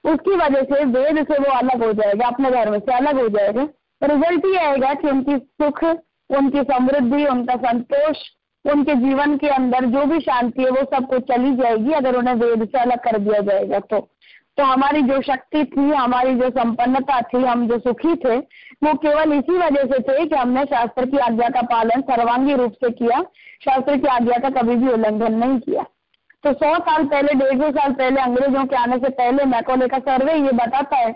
उसकी वजह से वेद से वो अलग हो जाएगा, अपने धर्म से अलग हो जाएगा। रिज़ल्ट ये आएगा कि उनकी सुख, उनकी समृद्धि, उनका संतोष, उनके जीवन के अंदर जो भी शांति है, वो सब कुछ चली जाएगी अगर उन्हें वेद से अलग कर दिया जाएगा तो। तो हमारी जो शक्ति थी, हमारी जो संपन्नता थी, हम जो सुखी थे, वो केवल इसी वजह से थे कि हमने शास्त्र की आज्ञा का पालन सर्वांगी रूप से किया। शास्त्र की आज्ञा का कभी भी उल्लंघन नहीं किया। तो सौ साल पहले, डेढ़ सौ साल पहले अंग्रेज़ों के आने से पहले मैकोले का सर्वे ये बताता है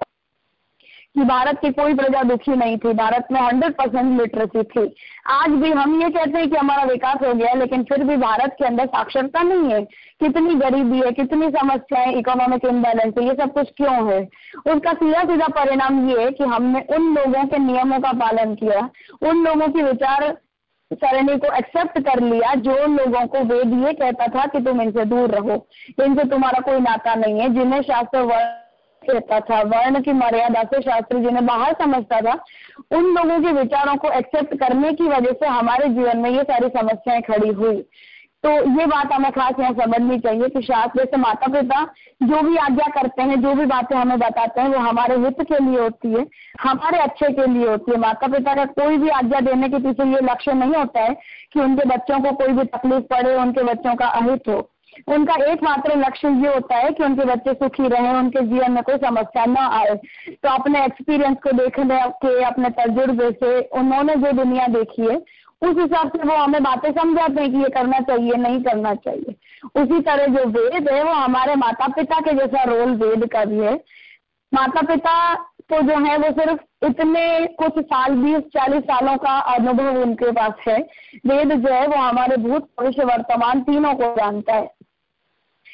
कि भारत की कोई प्रजा दुखी नहीं थी, भारत में हंड्रेड परसेंट लिटरेसी थी। आज भी हम ये कहते हैं कि हमारा विकास हो गया, लेकिन फिर भी भारत के अंदर साक्षरता नहीं है। कितनी गरीबी है, कितनी समस्याएँ इकोनॉमिक इम्बैलेंस है ये सब कुछ क्यों है? उसका सीधा सीधा परिणाम ये है कि हमने उन लोगों के नियमों का पालन किया, उन लोगों की विचार सरणी को एक्सेप्ट कर लिया, जो लोगों को वेद ये कहता था कि तुम इनसे दूर रहो, इनसे तुम्हारा कोई नाता नहीं है, जिन्हें शास्त्र कहता था, वर्ण की मर्यादा से शास्त्री जी ने बाहर समझता था। उन लोगों के विचारों को एक्सेप्ट करने की वजह से हमारे जीवन में ये सारी समस्याएँ खड़ी हुई। तो ये बात हमें खास यहाँ समझनी चाहिए कि शास्त्र, जैसे माता पिता जो भी आज्ञा करते हैं, जो भी बातें हमें बताते हैं, वो हमारे हित के लिए होती है, हमारे अच्छे के लिए होती है। माता पिता का कोई भी आज्ञा देने के पीछे ये लक्ष्य नहीं होता है कि उनके बच्चों को कोई भी तकलीफ़ पड़े, उनके बच्चों का अहित हो। उनका एकमात्र लक्ष्य ये होता है कि उनके बच्चे सुखी रहें, उनके जीवन में कोई समस्या न आए। तो अपने एक्सपीरियंस को देखने के अपने तजुर्बे से उन्होंने जो दुनिया देखी है, उस हिसाब से वो हमें बातें समझाते हैं कि ये करना चाहिए, नहीं करना चाहिए। उसी तरह जो वेद है, वो हमारे माता पिता के जैसा रोल वेद का भी है। माता पिता तो जो है, वो सिर्फ़ इतने कुछ साल, बीस, चालीस सालों का अनुभव उनके पास है। वेद जो है, वो हमारे भूत भविष्य वर्तमान तीनों को जानता है।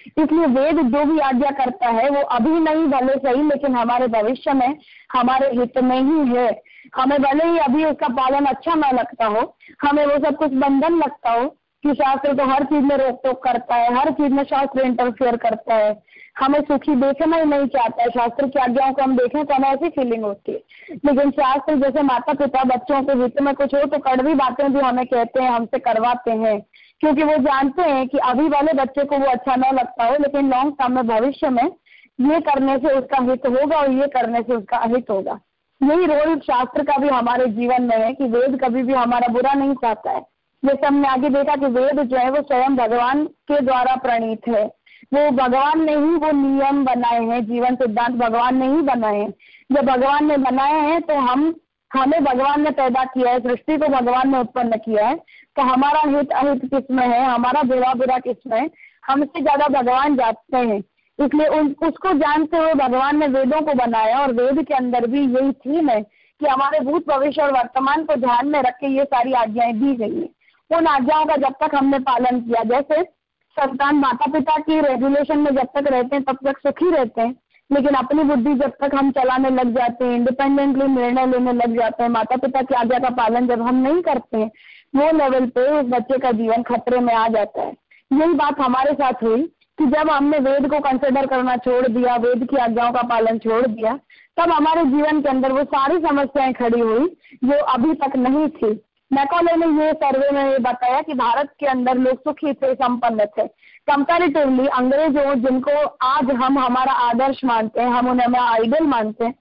इसलिए वेद जो भी आज्ञा करता है, वो अभी नहीं भले सही, लेकिन हमारे भविष्य में, हमारे हित में ही है। हमें भले ही अभी उसका पालन अच्छा ना लगता हो, हमें वो सब कुछ बंधन लगता हो, कि शास्त्र तो हर चीज़ में रोक टोक करता है, हर चीज़ में शास्त्र इंटरफेयर करता है। हमें सुखी देखना ही नहीं चाहता है। शास्त्र की आज्ञाओं को हम देखें तो हमें ऐसी फीलिंग होती है। लेकिन शास्त्र जैसे माता पिता बच्चों के हित में कुछ हो तो कड़वी बातें भी हमें कहते हैं, हमसे करवाते हैं। क्योंकि वो जानते हैं कि अभी वाले बच्चे को वो अच्छा न लगता हो, लेकिन लॉन्ग टर्म में, भविष्य में ये करने से उसका हित होगा और ये करने से उसका अहित होगा। यही रोल शास्त्र का भी हमारे जीवन में है कि वेद कभी भी हमारा बुरा नहीं चाहता है। जैसे हमने आगे देखा कि वेद जो है वो स्वयं भगवान के द्वारा प्रणीत है। वो भगवान ने ही वो नियम बनाए हैं, जीवन सिद्धांत भगवान ने ही बनाए हैं। जब भगवान ने बनाए हैं तो हम, हमें भगवान ने पैदा किया है, सृष्टि को भगवान ने उत्पन्न किया है। तो हमारा हित अहित किसमें है? हमारा बुरा बुरा किसमें है? हमसे ज़्यादा भगवान जानते हैं। इसलिए उन, उसको जानते हुए भगवान ने वेदों को बनाया और वेद के अंदर भी यही थीम है कि हमारे भूत भविष्य और वर्तमान को ध्यान में रख के ये सारी आज्ञाएँ दी गई है। उन आज्ञाओं का जब तक हमने पालन किया, जैसे संतान माता पिता की रेगुलेशन में जब तक रहते हैं, तब तक सुखी रहते हैं। लेकिन अपनी बुद्धि जब तक हम चलाने लग जाते हैं इंडिपेंडेंटली निर्णय लेने लग जाते हैं माता पिता की आज्ञा का पालन जब हम नहीं करते हैं वो लेवल पे उस बच्चे का जीवन खतरे में आ जाता है। यही बात हमारे साथ हुई कि जब हमने वेद को कंसिडर करना छोड़ दिया, वेद की आज्ञाओं का पालन छोड़ दिया, तब हमारे जीवन के अंदर वो सारी समस्याएँ खड़ी हुई जो अभी तक नहीं थी। मैकोले ने ये सर्वे में ये बताया कि भारत के अंदर लोग सुखी थे, संपन्न थे। कंपेरेटिवली अंग्रेज़ों जिनको आज हम हमारा आदर्श मानते हैं, हम उन्हें हमारा आइडल मानते हैं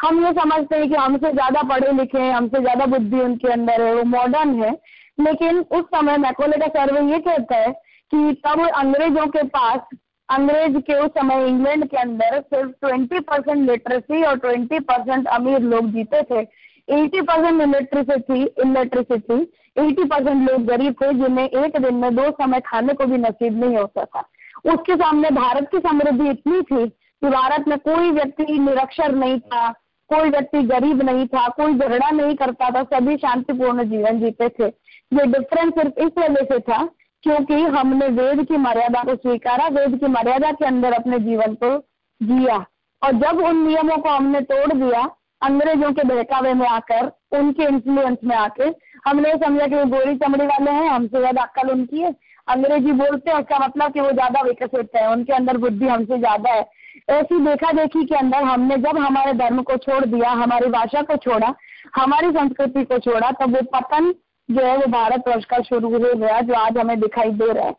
हम ये समझते हैं कि हमसे ज़्यादा पढ़े लिखे हैं, हमसे ज़्यादा बुद्धि उनके अंदर है, वो मॉडर्न है। लेकिन उस समय मैकोले का सर्वे ये कहता है कि तब अंग्रेज़ों के पास, अंग्रेज़ के उस समय इंग्लैंड के अंदर सिर्फ़ ट्वेंटी परसेंट लिटरेसी और ट्वेंटी परसेंट अमीर लोग जीते थे। Eighty percent electricity electricity eighty percent लोग गरीब थे जिन्हें एक दिन में दो समय खाने को भी नसीब नहीं होता था। उसके सामने भारत की समृद्धि इतनी थी कि भारत में कोई व्यक्ति निरक्षर नहीं था कोई व्यक्ति गरीब नहीं था, कोई झगड़ा नहीं करता था, सभी शांतिपूर्ण जीवन जीते थे। ये डिफरेंस सिर्फ़ इस वजह से था क्योंकि हमने वेद की मर्यादा को स्वीकारा, वेद की मर्यादा के अंदर अपने जीवन को जिया। और जब उन नियमों को हमने तोड़ दिया, अंग्रेज़ों के बहकावे में आकर, उनके इन्फ्लुएंस में आके, हमने समझा कि वो गोरी चमड़ी वाले हैं, हमसे ज़्यादा अक्कल उनकी है। अंग्रेज़ी बोलते हैं, उसका मतलब कि वो ज़्यादा विकसित है, उनके अंदर बुद्धि हमसे ज़्यादा है। ऐसी देखा देखी के अंदर हमने जब हमारे धर्म को छोड़ दिया, हमारी भाषा को छोड़ा, हमारी संस्कृति को छोड़ा तब वो पतन जो है वो भारत वर्ष का शुरू हो गया, जो आज हमें दिखाई दे रहा है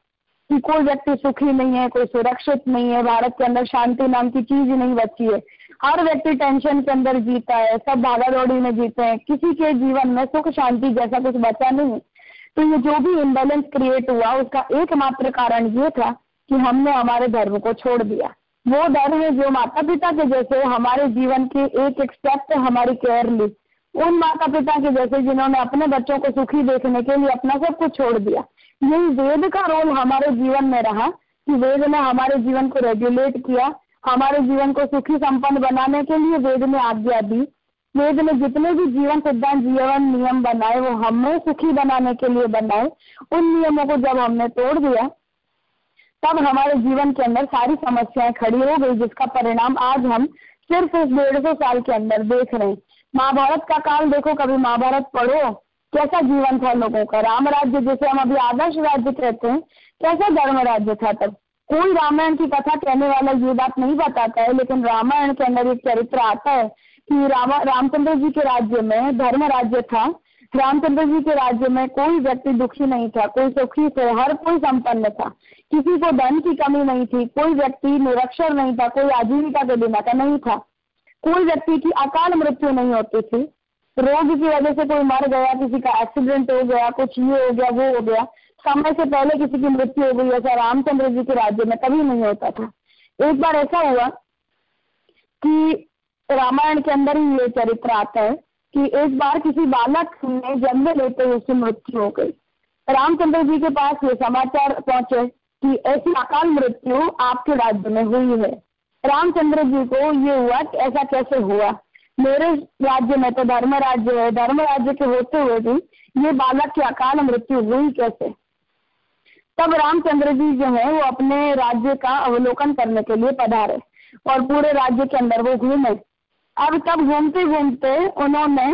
कि कोई व्यक्ति सुखी नहीं है, कोई सुरक्षित नहीं है, भारत के अंदर शांति नाम की चीज़ नहीं बची है। हर व्यक्ति टेंशन के अंदर जीता है, सब भागा दौड़ी में जीते हैं, किसी के जीवन में सुख शांति जैसा कुछ बचा नहीं। तो ये जो भी इम्बेलेंस क्रिएट हुआ, उसका एकमात्र कारण ये था कि हमने हमारे धर्म को छोड़ दिया। वो डर है जो माता पिता के जैसे हमारे जीवन की एक एक स्टेप पे हमारी केयर ली। उन माता पिता के जैसे जिन्होंने अपने बच्चों को सुखी देखने के लिए अपना सब कुछ छोड़ दिया। यही वेद का रोल हमारे जीवन में रहा कि वेद ने हमारे जीवन को रेगुलेट किया। हमारे जीवन को सुखी संपन्न बनाने के लिए वेद ने आज्ञा दी। वेद ने जितने भी जीवन सिद्धांत, जीवन नियम बनाए, वो हमें सुखी बनाने के लिए बनाए। उन नियमों को जब हमने तोड़ दिया तब हमारे जीवन के अंदर सारी समस्याएँ खड़ी हो गई, जिसका परिणाम आज हम सिर्फ़ इस डेढ़ सौ साल के अंदर देख रहे हैं। महाभारत का काल देखो, कभी महाभारत पढ़ो, कैसा जीवन था लोगों का? राम राज्य जिसे हम अभी आदर्श राज्य कहते हैं, कैसा धर्म राज्य था तब? कोई रामायण की कथा कहने वाला ये बात नहीं बताता है, लेकिन रामायण के अंदर एक चरित्र आता है कि रामा, रामचंद्र जी के राज्य में धर्म राज्य था। रामचंद्र जी के राज्य में कोई व्यक्ति दुखी नहीं था, कोई सुखी थे, हर कोई संपन्न था। किसी को धन की कमी नहीं थी, कोई व्यक्ति निरक्षर नहीं था, कोई आजीविका के बिना का नहीं था। कोई व्यक्ति की अकाल मृत्यु नहीं होती थी। रोग की वजह से कोई मर गया, किसी का एक्सीडेंट हो गया, कुछ ये हो गया, वो हो गया, समय से पहले किसी की मृत्यु हो गई, ऐसा रामचंद्र जी के राज्य में कभी नहीं होता था। एक बार ऐसा हुआ कि रामायण के अंदर ही ये चरित्र आता है कि एक बार किसी बालक ने जन्म लेते हुए उसकी मृत्यु हो गई। रामचंद्र जी के पास ये समाचार पहुँचे कि ऐसी अकाल मृत्यु आपके राज्य में हुई है। रामचंद्र जी को ये हुआ कि ऐसा कैसे हुआ? मेरे राज्य में तो धर्म राज्य है। धर्म राज्य के होते हुए भी ये बालक की अकाल मृत्यु हुई कैसे? तब रामचंद्र जी जो है, वो अपने राज्य का अवलोकन करने के लिए पधारे और पूरे राज्य के अंदर वो घूमे। अब तब घूमते घूमते उन्होंने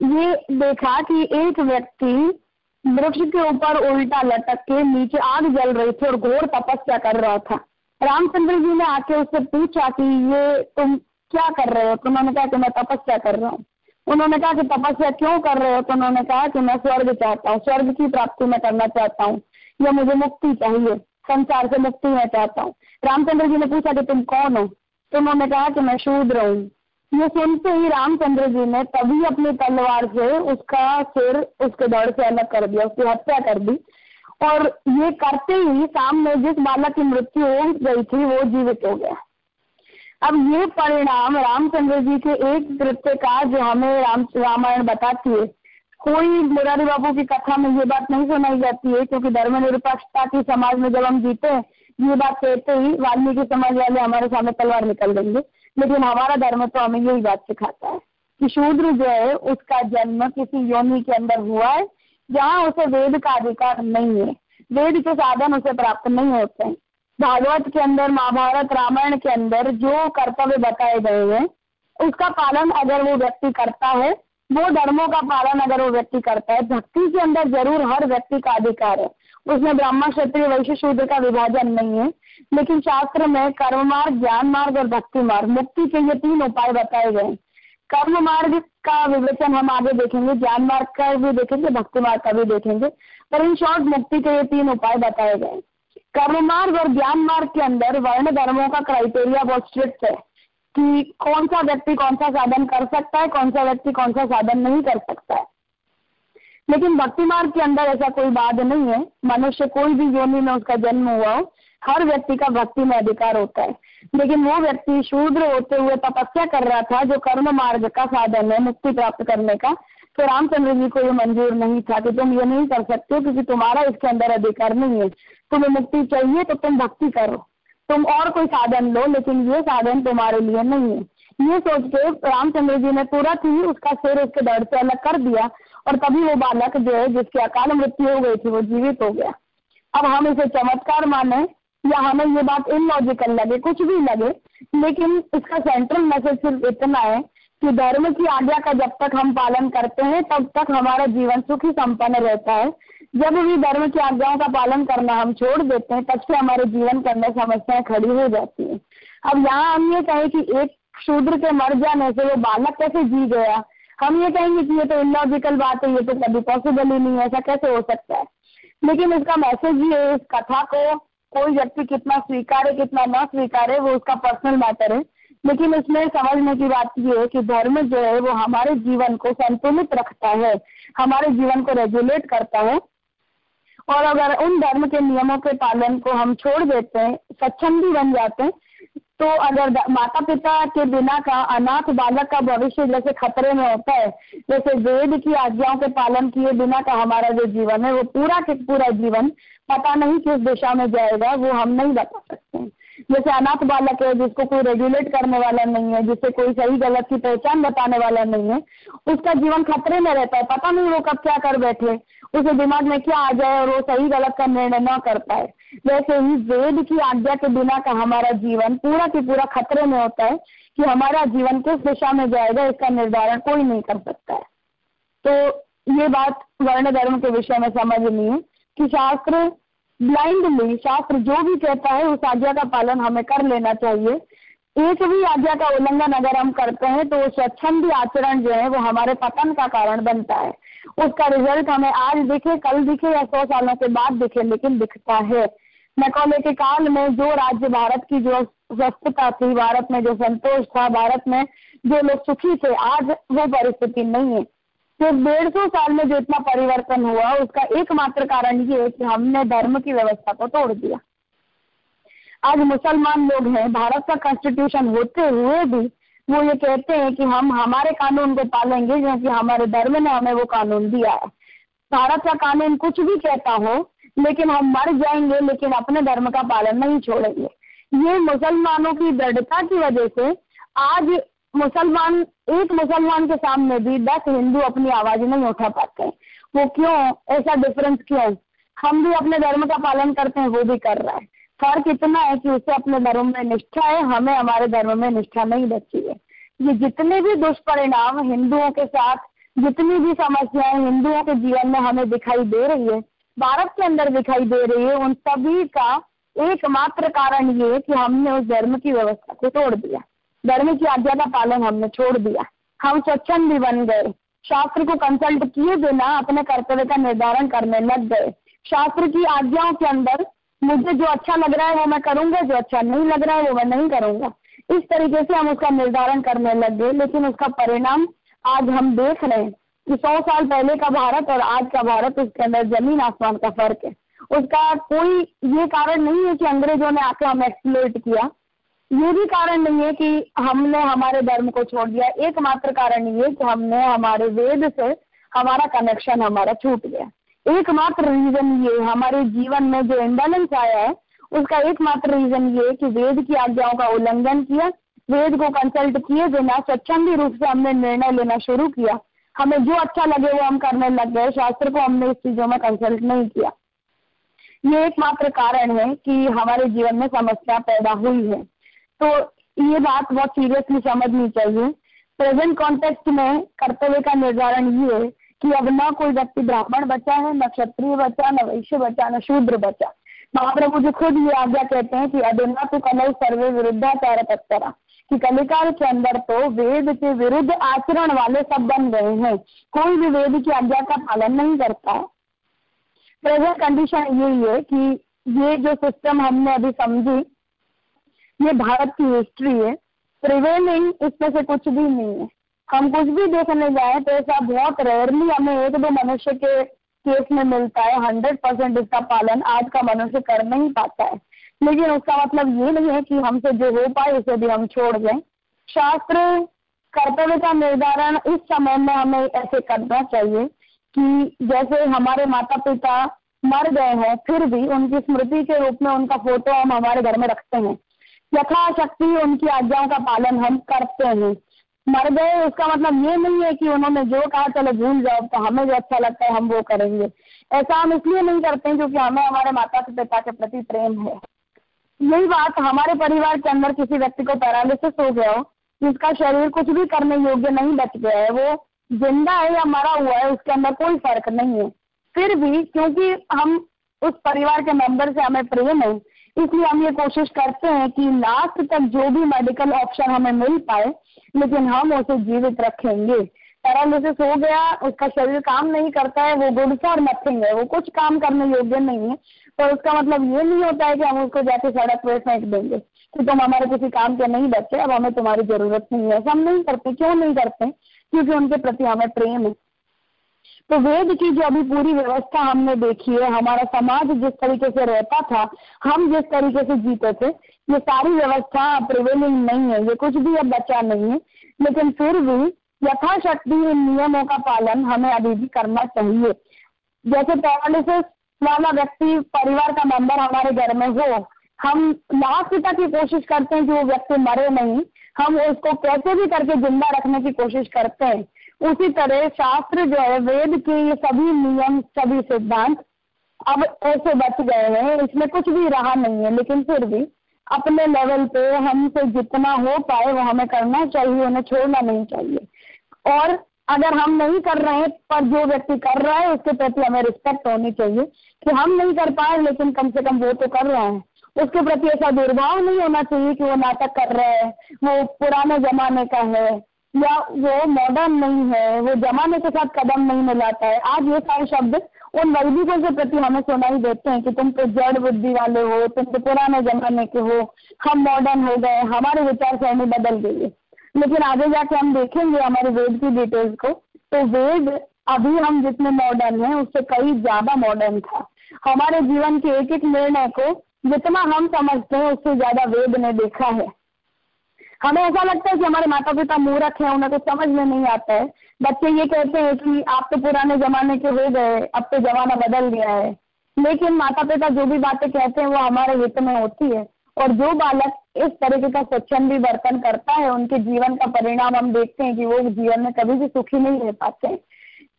ये देखा कि एक व्यक्ति वृक्ष के ऊपर उल्टा लटक के नीचे आग जल रही थी और घोर तपस्या कर रहा था। रामचंद्र जी ने आके उससे पूछा कि ये तुम क्या कर रहे हो? तो उन्होंने कहा कि मैं तपस्या कर रहा हूँ। उन्होंने कहा कि तपस्या क्यों कर रहे हो? तो उन्होंने कहा कि मैं स्वर्ग चाहता हूँ। स्वर्ग की प्राप्ति मैं करना चाहता हूँ। या मुझे मुक्ति चाहिए। संसार से मुक्ति मैं चाहता हूँ। रामचंद्र जी ने पूछा कि तुम कौन हो? तो उन्होंने कहा कि मैं शूद्र हूँ। ये सुनते ही रामचंद्र जी ने तभी अपनी तलवार से उसका सिर, उसके दौड़ से अलग कर दिया, उसकी हत्या कर दी। और ये करते ही सामने जिस बालक की मृत्यु हो गई थी, वो जीवित हो गया। अब ये परिणाम रामचंद्र जी के एक कृत्य का जो हमें राम, रामायण बताती है, कोई मुरारी बाबू की कथा में ये बात नहीं सुनाई जाती है, क्योंकि धर्मनिरपेक्षता की समाज में जब हम जीते हैं, ये बात कहते ही वाल्मीकि समाज वाले हमारे सामने तलवार निकल देंगे। लेकिन हमारा धर्म तो हमें यही बात सिखाता है कि शूद्र जो है, उसका जन्म किसी योनि के अंदर हुआ है, जहाँ उसे वेद का अधिकार नहीं है। वेद के साधन उसे प्राप्त नहीं होते हैं। भागवत के अंदर, महाभारत, रामायण के अंदर जो कर्तव्य बताए गए हैं, उसका पालन अगर वो व्यक्ति करता है, वो धर्मों का पालन अगर वो व्यक्ति करता है, भक्ति के अंदर ज़रूर हर व्यक्ति का अधिकार है। उसमें ब्राह्मण क्षत्रिय वैश्य शूद्र का विभाजन नहीं है, लेकिन शास्त्र में कर्म मार्ग, ज्ञान मार्ग और भक्ति मार्ग, मुक्ति के ये तीन उपाय बताए गए कर्म मार्ग का विवेचन हम आगे देखेंगे, ज्ञान मार्ग का भी देखेंगे, भक्ति मार्ग का भी देखेंगे, पर इन शॉर्ट मुक्ति के ये तीन उपाय बताए गए कर्म मार्ग और ज्ञान मार्ग के अंदर वर्ण धर्मों का क्राइटेरिया बहुत स्ट्रिक्ट है कि कौन सा व्यक्ति कौन सा साधन कर सकता है, कौन सा व्यक्ति कौन सा साधन नहीं कर सकता है। लेकिन भक्ति मार्ग के अंदर ऐसा कोई बात नहीं है। मनुष्य कोई भी योनि में उसका जन्म हुआ हो, हर व्यक्ति का भक्ति में अधिकार होता है। लेकिन वो व्यक्ति शूद्र होते हुए तपस्या कर रहा था, जो कर्म मार्ग का साधन है, मुक्ति प्राप्त करने का। तो रामचंद्र जी को ये मंजूर नहीं था कि तुम ये नहीं कर सकते, क्योंकि तुम्हारा इसके अंदर अधिकार नहीं है। तुम्हें मुक्ति चाहिए तो तुम भक्ति करो। तुम और कोई साधन लो, लेकिन ये साधन तुम्हारे लिए नहीं है। ये सोच के रामचंद्र जी ने तुरंत ही उसका सिर उसके दर्द से अलग कर दिया। और तभी वो बालक जो है, जिसकी अकाल मृत्यु हो गई थी, वो जीवित हो गया। अब हम इसे चमत्कार माने, या हमें ये बात इनलॉजिकल लगे, कुछ भी लगे, लेकिन इसका सेंट्रल मैसेज सिर्फ़ इतना है कि धर्म की आज्ञा का जब तक हम पालन करते हैं, तब तक हमारा जीवन सुखी संपन्न रहता है। जब भी धर्म की आज्ञाओं का पालन करना हम छोड़ देते हैं, तब से हमारे जीवन के अंदर समस्याएँ खड़ी हो जाती हैं। अब यहाँ हम ये कहें कि एक शूद्र के मर जाने से वो बालक कैसे जी गया? हम ये कहेंगे कि ये तो इलॉजिकल बात है, ये तो कभी पॉसिबल ही नहीं है, ऐसा कैसे हो सकता है? लेकिन इसका मैसेज ये है इस कथा को कोई व्यक्ति कितना स्वीकार, कितना न स्वीकार, वो उसका पर्सनल मैटर है। लेकिन इसमें समझने की बात ये है कि धर्म जो है, वो हमारे जीवन को संतुलित रखता है, हमारे जीवन को रेगुलेट करता है। और अगर उन धर्म के नियमों के पालन को हम छोड़ देते हैं, सक्षम भी बन जाते हैं तो अगर माता पिता के बिना का अनाथ बालक का भविष्य जैसे खतरे में होता है, जैसे वेद की आज्ञाओं के पालन किए बिना का हमारा जो जीवन है, वो पूरा के पूरा जीवन पता नहीं किस दिशा में जाएगा, वो हम नहीं बता सकते जैसे अनाथ बालक है, जिसको कोई रेगुलेट करने वाला नहीं है जिसे कोई सही गलत की पहचान बताने वाला नहीं है, उसका जीवन खतरे में रहता है। पता नहीं वो कब क्या कर बैठे, उसे दिमाग में क्या आ जाए और वो सही गलत का निर्णय न कर पाए। वैसे ही वेद की आज्ञा के बिना का हमारा जीवन पूरा की पूरा खतरे में होता है कि हमारा जीवन किस दिशा में जाएगा, इसका निर्धारण कोई नहीं कर सकता है। तो ये बात वर्ण धर्म के विषय में समझनी है कि शास्त्र ब्लाइंडली शास्त्र जो भी कहता है, उस आज्ञा का पालन हमें कर लेना चाहिए। एक भी आज्ञा का उल्लंघन अगर हम करते हैं तो स्वच्छंदी आचरण जो है, वो हमारे पतन का कारण बनता है। उसका रिज़ल्ट हमें आज दिखे, कल दिखे या सौ सालों के बाद दिखे, लेकिन दिखता है। मैकौले के काल में जो राज्य भारत की जो स्वस्थता थी, भारत में जो संतोष था, भारत में जो लोग सुखी थे, आज वो परिस्थिति नहीं है। तो डेढ़ सौ साल में जो इतना परिवर्तन हुआ, उसका एकमात्र कारण ये है कि हमने धर्म की व्यवस्था को तोड़ दिया। आज मुसलमान लोग हैं, भारत का कॉन्स्टिट्यूशन होते हुए भी वो ये कहते हैं कि हम हमारे कानून को पालेंगे, क्योंकि हमारे धर्म ने हमें वो कानून दिया है। भारत का कानून कुछ भी कहता हो लेकिन हम मर जाएँगे, लेकिन अपने धर्म का पालन नहीं छोड़ेंगे। ये मुसलमानों की दृढ़ता की वजह से आज मुसलमान, एक मुसलमान के सामने भी दस हिंदू अपनी आवाज़ नहीं उठा पाते हैं। वो क्यों? ऐसा डिफरेंस क्यों? हम भी अपने धर्म का पालन करते हैं, वो भी कर रहा है। फ़र्क इतना है कि उसे अपने धर्म में निष्ठा है, हमें हमारे धर्म में निष्ठा नहीं बची है। ये जितने भी दुष्परिणाम हिंदुओं के साथ, जितनी भी समस्याएँ हिंदुओं के जीवन में हमें दिखाई दे रही है भारत के अंदर दिखाई दे रही है, उन सभी का एकमात्र कारण ये कि हमने उस धर्म की व्यवस्था को तोड़ दिया। धर्म की आज्ञा का पालन हमने छोड़ दिया। हम स्वच्छंद भी बन गए। शास्त्र को कंसल्ट किए बिना अपने कर्तव्य का निर्धारण करने लग गए। शास्त्र की आज्ञाओं के अंदर मुझे जो अच्छा लग रहा है वो मैं करूँगा, जो अच्छा नहीं लग रहा है वो मैं नहीं करूँगा। इस तरीके से हम उसका निर्धारण करने लग गए, लेकिन उसका परिणाम आज हम देख रहे हैं। कि सौ साल पहले का भारत और आज का भारत, उसके अंदर ज़मीन आसमान का फ़र्क है। उसका कोई ये कारण नहीं है कि अंग्रेज़ों ने आके हमें एक्सप्लोइट किया। ये भी कारण नहीं है कि हमने हमारे धर्म को छोड़ दिया। एकमात्र कारण ये कि हमने हमारे वेद से हमारा कनेक्शन हमारा छूट गया। एकमात्र रीजन ये, हमारे जीवन में जो इम्बेलेंस आया है, उसका एकमात्र रीजन ये कि वेद की आज्ञाओं का उल्लंघन किया, वेद को कंसल्ट किए बिना, स्वच्छंदी रूप से हमने निर्णय लेना शुरू किया। हमें जो अच्छा लगे वो हम करने लग गए। शास्त्र को हमने इस चीज़ों में कंसल्ट नहीं किया। ये एकमात्र कारण है कि हमारे जीवन में समस्या पैदा हुई है। तो ये बात बहुत सीरियसली समझनी चाहिए। प्रेजेंट कॉन्टेक्स्ट में कर्तव्य का निर्धारण ये है कि अब न कोई व्यक्ति ब्राह्मण बचा है, न क्षत्रिय बचा, न वैश्य बचा, न शूद्र बचा। महाप्रभु जी खुद ये आज्ञा कहते हैं कि अधुना तो कलव सर्वे विरुद्धाचार तत्परा कि कलिकाल के अंदर तो वेद के विरुद्ध आचरण वाले सब बन गए हैं। कोई भी वेद की आज्ञा का पालन नहीं करता। प्रेजेंट कंडीशन यही है कि ये जो सिस्टम हमने अभी समझी, ये भारत की हिस्ट्री है। प्रिवेलिंग इसमें से कुछ भी नहीं है। हम कुछ भी देखने जाए तो ऐसा बहुत रेयरली हमें एक दो मनुष्य के केस में मिलता है। हंड्रेड परसेंट इसका पालन आज का मनुष्य कर नहीं पाता है। लेकिन उसका मतलब ये नहीं है कि हमसे जो हो पाए, उसे भी हम छोड़ दें। शास्त्र कर्तव्य का निर्धारण इस समय में हमें ऐसे करना चाहिए कि जैसे हमारे माता पिता मर गए हैं, फिर भी उनकी स्मृति के रूप में उनका फ़ोटो हम हमारे घर में रखते हैं। यथाशक्ति उनकी आज्ञाओं का पालन हम करते हैं। मर गए, उसका मतलब ये नहीं है कि उन्होंने जो कहा, चलो भूल जाओ तो हमें जो अच्छा लगता है, हम वो करेंगे। ऐसा हम इसलिए नहीं करते क्योंकि हमें हमारे माता पिता के प्रति प्रेम है। यही बात हमारे परिवार के अंदर किसी व्यक्ति को पैरालिसिस हो गया हो जिसका शरीर कुछ भी करने योग्य नहीं बच गया है, वो ज़िंदा है या मरा हुआ है, उसके अंदर कोई फ़र्क नहीं है। फिर भी क्योंकि हम उस परिवार के मेंबर से हमें प्रेम है इसलिए हम ये कोशिश करते हैं कि लास्ट तक जो भी मेडिकल ऑप्शन हमें मिल पाए, लेकिन हम उसे जीवित रखेंगे। पैरालिसिस हो गया, उसका शरीर काम नहीं करता है, वो गुड फॉर नथिंग है, वो कुछ काम करने योग्य नहीं है। तो उसका मतलब ये नहीं होता है कि हम उसको जाके सड़क पर फेंक देंगे कि तुम हमारे किसी काम के नहीं बचे अब हमें तुम्हारी ज़रूरत नहीं है। ऐसा हम नहीं करते, क्यों नहीं करते? क्योंकि उनके प्रति हमें प्रेम है। तो वेद की जो अभी पूरी व्यवस्था हमने देखी है, हमारा समाज जिस तरीके से रहता था, हम जिस तरीके से जीते थे, ये सारी व्यवस्था प्रिवेलिंग नहीं है। ये कुछ भी अब बचा नहीं है। लेकिन फिर भी यथाशक्ति इन नियमों का पालन हमें अभी भी करना चाहिए। जैसे पैरालिसिस वाला व्यक्ति, परिवार का मेंबर हमारे घर में हो, हम लास्ट तक की कोशिश करते हैं कि वो व्यक्ति मरे नहीं। हम उसको कैसे भी करके ज़िंदा रखने की कोशिश करते हैं। उसी तरह शास्त्र जो है, वेद के ये सभी नियम, सभी सिद्धांत अब ऐसे बच गए हैं। इसमें कुछ भी रहा नहीं है, लेकिन फिर भी अपने लेवल पे हमसे जितना हो पाए, वो हमें करना चाहिए, उन्हें छोड़ना नहीं चाहिए। और अगर हम नहीं कर रहे हैं पर जो व्यक्ति कर रहा है, उसके प्रति हमें रिस्पेक्ट होनी चाहिए कि हम नहीं कर पाए, लेकिन कम से कम वो तो कर रहे हैं। उसके प्रति ऐसा दुर्भाव नहीं होना चाहिए कि वो नाटक कर रहा है, वो पुराने जमाने का है, या वो मॉडर्न नहीं है, वो जमाने के साथ कदम नहीं मिलाता है। आज ये सारे शब्द उन वैदिकों के प्रति हमें सुनाई देते हैं कि तुम तो जड़ बुद्धि वाले हो, तुम तो पुराने जमाने के हो, हम मॉडर्न हो गए, हमारे विचार सरणी बदल गई है। लेकिन आगे जाके हम देखेंगे हमारे वेद की डिटेल्स को। तो वेद अभी हम जितने मॉडर्न हैं, उससे कई ज़्यादा मॉडर्न था। हमारे जीवन के एक एक निर्णय को जितना हम समझते हैं, उससे ज़्यादा वेद ने देखा है। हमें ऐसा लगता है कि हमारे माता पिता मूर्ख हैं, उन्हें तो समझ में नहीं आता है। बच्चे ये कहते हैं कि आप तो पुराने जमाने के हो गए, अब तो जमाना बदल गया है। लेकिन माता पिता जो भी बातें कहते हैं, वो हमारे हित में होती है। और जो बालक इस तरीके का स्वच्छंदी बर्तन करता है, उनके जीवन का परिणाम हम देखते हैं कि वो जीवन में कभी भी सुखी नहीं रह पाते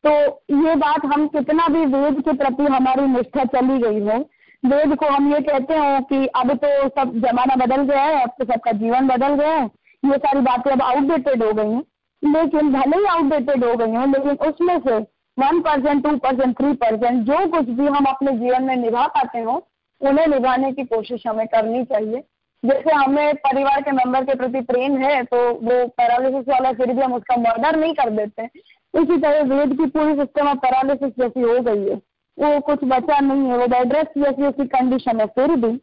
तो ये बात हम कितना भी वेद के प्रति हमारी निष्ठा चली गई हो, वेद को हम ये कहते हैं कि अब तो सब जमाना बदल गया है, अब तो सबका जीवन बदल गया है। ये सारी बातें अब आउटडेटेड हो गई हैं। लेकिन भले ही आउटडेटेड हो गई हैं, लेकिन उसमें से one percent two percent three percent जो कुछ भी हम अपने जीवन में निभा पाते हो, उन्हें निभाने की कोशिश हमें करनी चाहिए। जैसे हमें परिवार के मेंबर के प्रति प्रेम है तो वो पैरालिसिस वाला फिर भी हम उसका मर्डर नहीं कर देते। इसी तरह वेद की पूरी सिस्टम ऑफ़ पैरालिसिस जैसी हो गई है। वो कुछ बचा नहीं है, वो बेड रेस्ट जैसी उसकी कंडीशन है, फिर भी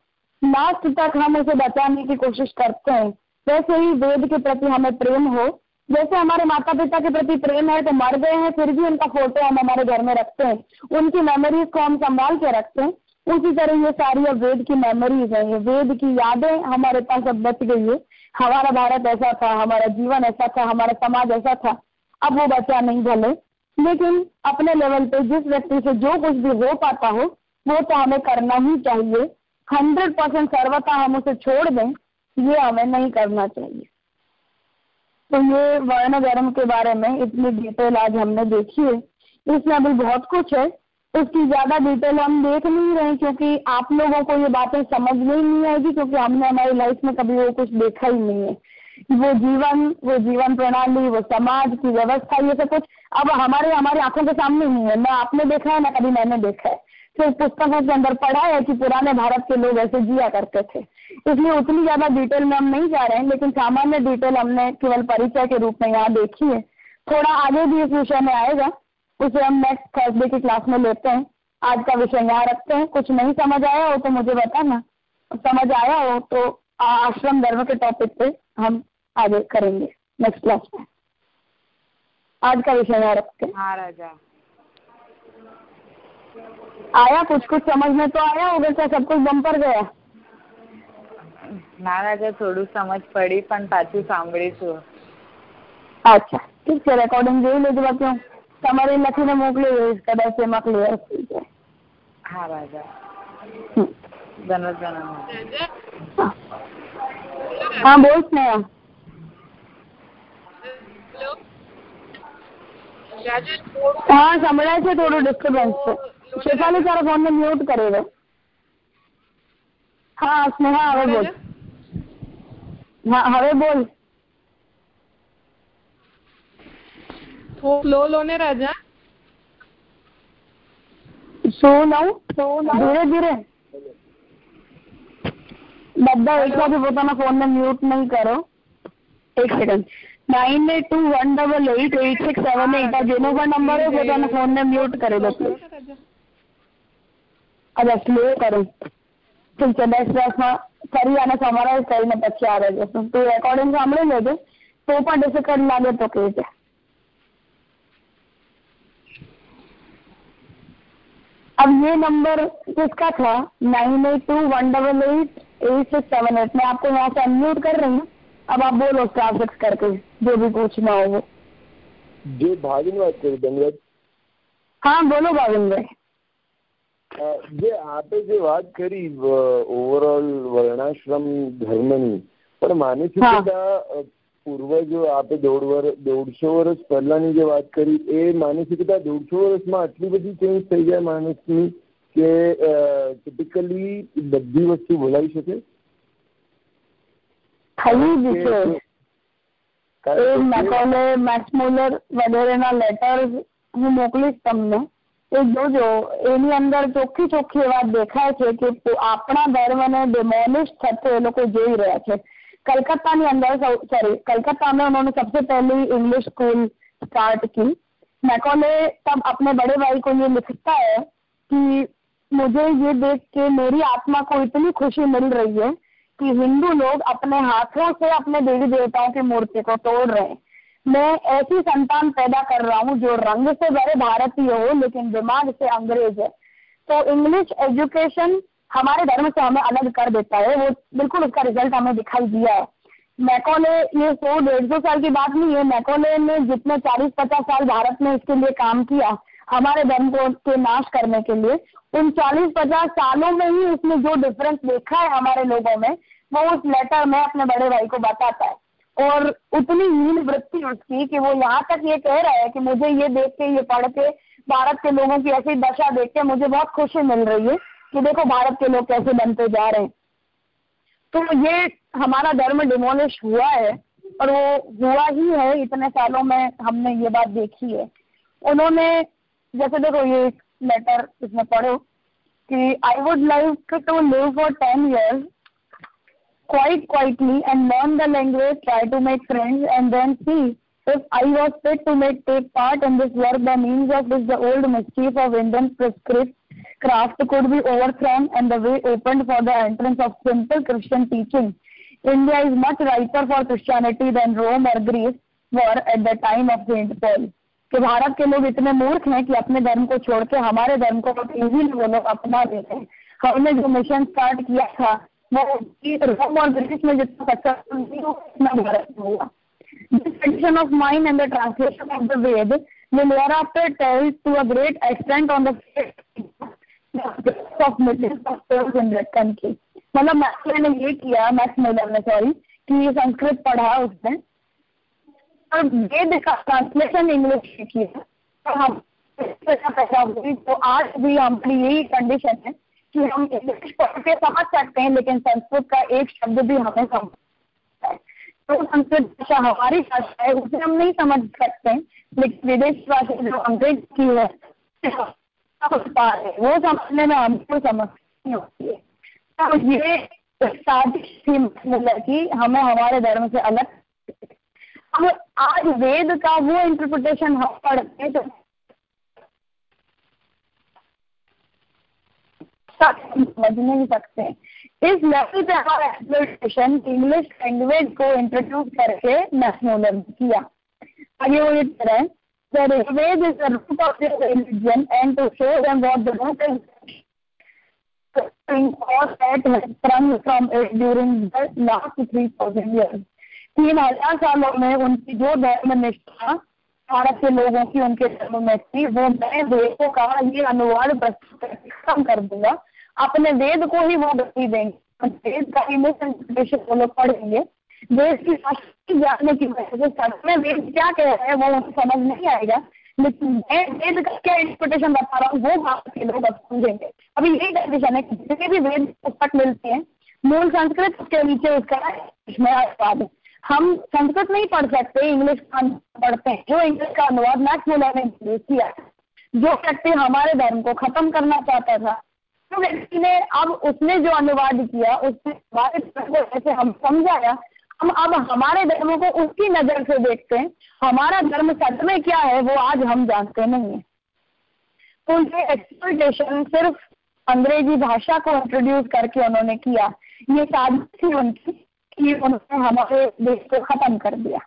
लास्ट तक हम उसे बचाने की कोशिश करते हैं। वैसे ही वेद के प्रति हमें प्रेम हो। जैसे हमारे माता पिता के प्रति प्रेम है तो मर गए हैं, फिर भी उनका फ़ोटो हम हमारे घर में रखते हैं। उनकी मेमोरीज को हम संभाल के रखते हैं। उसी तरह ये सारी अब वेद की मेमोरीज है, ये वेद की यादें हमारे पास अब बच गई है। हमारा भारत ऐसा था, हमारा जीवन ऐसा था, हमारा समाज ऐसा था। अब वो बचा नहीं भले। लेकिन अपने लेवल पे जिस व्यक्ति से जो कुछ भी हो पाता हो, वो तो हमें करना ही चाहिए। हंड्रेड परसेंट सर्वथा हम उसे छोड़ दें, ये हमें नहीं करना चाहिए। तो ये वर्ण धर्म के बारे में इतनी डिटेल आज हमने देखी है। इसमें अभी बहुत कुछ है। उसकी ज़्यादा डिटेल हम देख नहीं रहे क्योंकि आप लोगों को ये बातें समझ में ही नहीं आएगी क्योंकि हमने हमारी लाइफ में कभी वो कुछ देखा ही नहीं है। वो जीवन वो जीवन प्रणाली, वो समाज की व्यवस्था, ये सब कुछ अब हमारे, हमारी आँखों के सामने नहीं है। ना आपने देखा है, ना कभी मैंने देखा है। तो पुस्तकों के अंदर पढ़ा है कि पुराने भारत के लोग ऐसे जिया करते थे। इसलिए उतनी ज़्यादा डिटेल में हम नहीं जा रहे हैं, लेकिन सामान्य डिटेल हमने केवल परिचय के रूप में यहाँ देखी है। थोड़ा आगे भी इस विषय में आएगा। उसे हम नेक्स्ट थर्सडे की क्लास में लेते हैं आज का विषय यहाँ रखते हैं कुछ नहीं समझ आया हो तो मुझे बताना समझ आया हो तो आश्रम धर्म के टॉपिक पे हम आगे करेंगे नेक्स्ट क्लास में आज का विषय यहाँ रखते हैं हाँ राजा आया कुछ कुछ समझ में तो आया होगा क्या सब कुछ बम पर गया ના રાજા થોડું સમજ પડી પણ પાછું સાંભળીશું અચ્છા ઠીક છે રેકોર્ડિંગ જોઈ લેજો બાકી તમારે લખીને મોકલી દઈશ કદાચ એમાં ક્લિયર થઈ જાય હા રાજા હમ. ધન્યવાદ હા બોલ સ્નેહા હા સંભળાય છે થોડું ડિસ્ટર્બન્સ છે શેફાલી તારા ફોન ને મ્યુટ કરી દો હા સ્નેહા હવે બોલ હા હવે બોલ લો લો ને રાજા શું લઉં ધીરે ધીરે. બધા એકસાથે પોતાના ફોન ને મ્યુટ નહીં કરો. એક second nine eight two one double eight eight six seven eight આ જેનો પણ નંબર હોય પોતાના ફોન ને મ્યુટ કરી દો. Please Raja. સ્લો કરો. ઠીક છે નેક્સ્ટ ક્લાસમાં ફરી આને સમરાઇઝ કરીને પછી આવે છે તું રેકોર્ડિંગ સાંભળી લેજે. તો પણ ડિફિકલ્ટ લાગે તો કહેજે अब ये नंबर किसका था nine eight two one double eight eight six seven eight मैं आपको यहाँ से अनम्यूट कर रही हूँ अब आप बोलो स्टार सिक्स करके जो भी पूछना हो वो જે ભાવિન વાત કરી ધન્યવાદ हाँ बोलो भाविन भाई અ, જે આપે જે વાત કરી ઓવરઓલ વર્ણાશ્રમ ધર્મની પણ માનસિકતા અ, પૂર્વજો આપણે દોઢ વર્ષ દોઢસો વર્ષ પહેલાંની જે વાત કરી એ માનસિકતા દોઢસો વર્ષમાં આટલી બધી ચેન્જ થઈ જાય માણસની કે ટિપિકલી બધી વસ્તુ ભૂલાઈ શકે? થયું જ એ મકોલે મેક્સમુલર વગેરેના લેટર હું મોકલીશ તમને. એ જોજો એની અંદર ચોખ્ખી ચોખ્ખી વાત દેખાય છે કે આપણા ધર્મને ડેમોલિશ થતો એ લોકો જોઈ રહ્યા છે. कलकत्ता के अंदर सॉरी कलकत्ता में उन्होंने सबसे पहले इंग्लिश स्कूल स्टार्ट की। मैकोले तब अपने बड़े भाई को ये लिखता है कि मुझे ये देख के मेरी आत्मा को इतनी खुशी मिल रही है कि हिंदू लोग अपने हाथों से अपने देवी देवताओं की मूर्ति को तोड़ रहे हैं। मैं ऐसी संतान पैदा कर रहा हूँ जो रंग से बड़े भारतीय हो, लेकिन दिमाग से अंग्रेज़ है। तो इंग्लिश एजुकेशन हमारे धर्म से हमें अलग कर देता है। वो बिल्कुल उसका रिज़ल्ट हमें दिखाई दिया है। मैकोले, ये सौ डेढ़ सौ साल की बात नहीं है। मैकोले ने जितने चालीस पचास साल भारत में इसके लिए काम किया, हमारे धर्म को, के नाश करने के लिए, उन चालीस पचास सालों में ही उसने जो डिफरेंस देखा है हमारे लोगों में, वो उस लेटर में अपने बड़े भाई को बताता है। और उतनी हीन वृत्ति उसकी कि वो यहाँ तक ये कह रहा है कि मुझे ये देख के, ये पढ़ के, भारत के लोगों की ऐसी दशा देख के मुझे बहुत खुशी मिल रही है। कि देखो भारत के लोग कैसे बनते जा रहे हैं। तो ये हमारा धर्म डिमोलिश हुआ है और वो हुआ ही है, इतने सालों में हमने ये बात देखी है। उन्होंने, जैसे देखो ये लेटर इसमें पढ़ो कि I would like to live for ten years quite quietly and learn the language try to make friends and then see if I was fit to make take part in this work the means of this the old mischief of Indian priest craft could be overthrown and the way opened for the entrance of simple Christian teaching. India is much riper for Christianity than Rome or Greece were at the time of Saint Paul. कि भारत के लोग इतने मूर्ख हैं कि अपने धर्म को छोड़ के हमारे धर्म को बहुत इजीली वो लोग अपना लेते हैं हमने जो मिशन स्टार्ट किया था वो रोम और ब्रिटिश में जितना सक्सेसफुल नहीं हुआ उतना भारत में हुआ This tradition of mine and the translation of the Ved will thereafter tell to a great extent on the of millions of souls in that country. मतलब मैक्सवेल ने ये किया मैक्स मिलर ने सॉरी कि ये संस्कृत पढ़ा उसने और वेद का ट्रांसलेशन इंग्लिश में किया तो हम पैदा हुई तो आज भी हमारी यही कंडीशन है कि हम इंग्लिश पढ़ के समझ सकते हैं, लेकिन संस्कृत का एक शब्द भी हमें समझ तो संस्कृत भाषा हमारी भाषा है, उसे हम नहीं समझ सकते, लेकिन विदेश भाषा जो अंग्रेज़ की है, वो समझने में हमको नहीं होती है। तो ये साजिश थी कि हमें हमारे धर्म से अलग अब आज वेद का वो इंटरप्रिटेशन हम पढ़ते हैं तो साथ समझ नहीं सकते। इस लेवल पे हमारा एक्सप्लोरेशन इंग्लिश लैंग्वेज को इंट्रोड्यूस करके नेशनल किया। आगे वो ये उनकी जो धर्म निष्ठा भारत के लोगों की, उनके धर्म में थी, वो मैं देखो कहा, ये अनुवाद प्रस्तुत कर दूँगा। अपने वेद को ही वो गति देंगे। वेद का इंग्लिश इंटरप्रिटेशन वो लोग पढ़ेंगे। वेद की भाषा जानने की वजह से सच में वेद क्या कह रहे हैं वो उनको समझ नहीं आएगा। लेकिन मैं वेद का क्या इंटरप्रिटेशन बता रहा हूँ, वो भारत के लोग अब समझेंगे। अभी यही कंडीशन है कि जितने भी वेद पुस्तक मिलते हैं, मूल संस्कृत उसके नीचे उसका अनुवाद हम संस्कृत नहीं पढ़ सकते, इंग्लिश का पढ़ते हैं। जो इंग्लिश का अनुवाद मैक्स मुलर ने किया जो व्यक्ति हमारे धर्म को खत्म करना चाहता था तो व्यक्ति ने अब उसने जो अनुवाद किया, उसने हमारे धर्म को जैसे हम समझाया, हम अब हमारे धर्म को उसकी नज़र से देखते हैं। हमारा धर्म सच में क्या है, वो आज हम जानते नहीं है। तो ये एक्सप्लोटेशन सिर्फ़ अंग्रेज़ी भाषा को इंट्रोड्यूस करके उन्होंने किया। ये साजिश थी उनकी कि उन्होंने हमारे देश को खत्म कर दिया।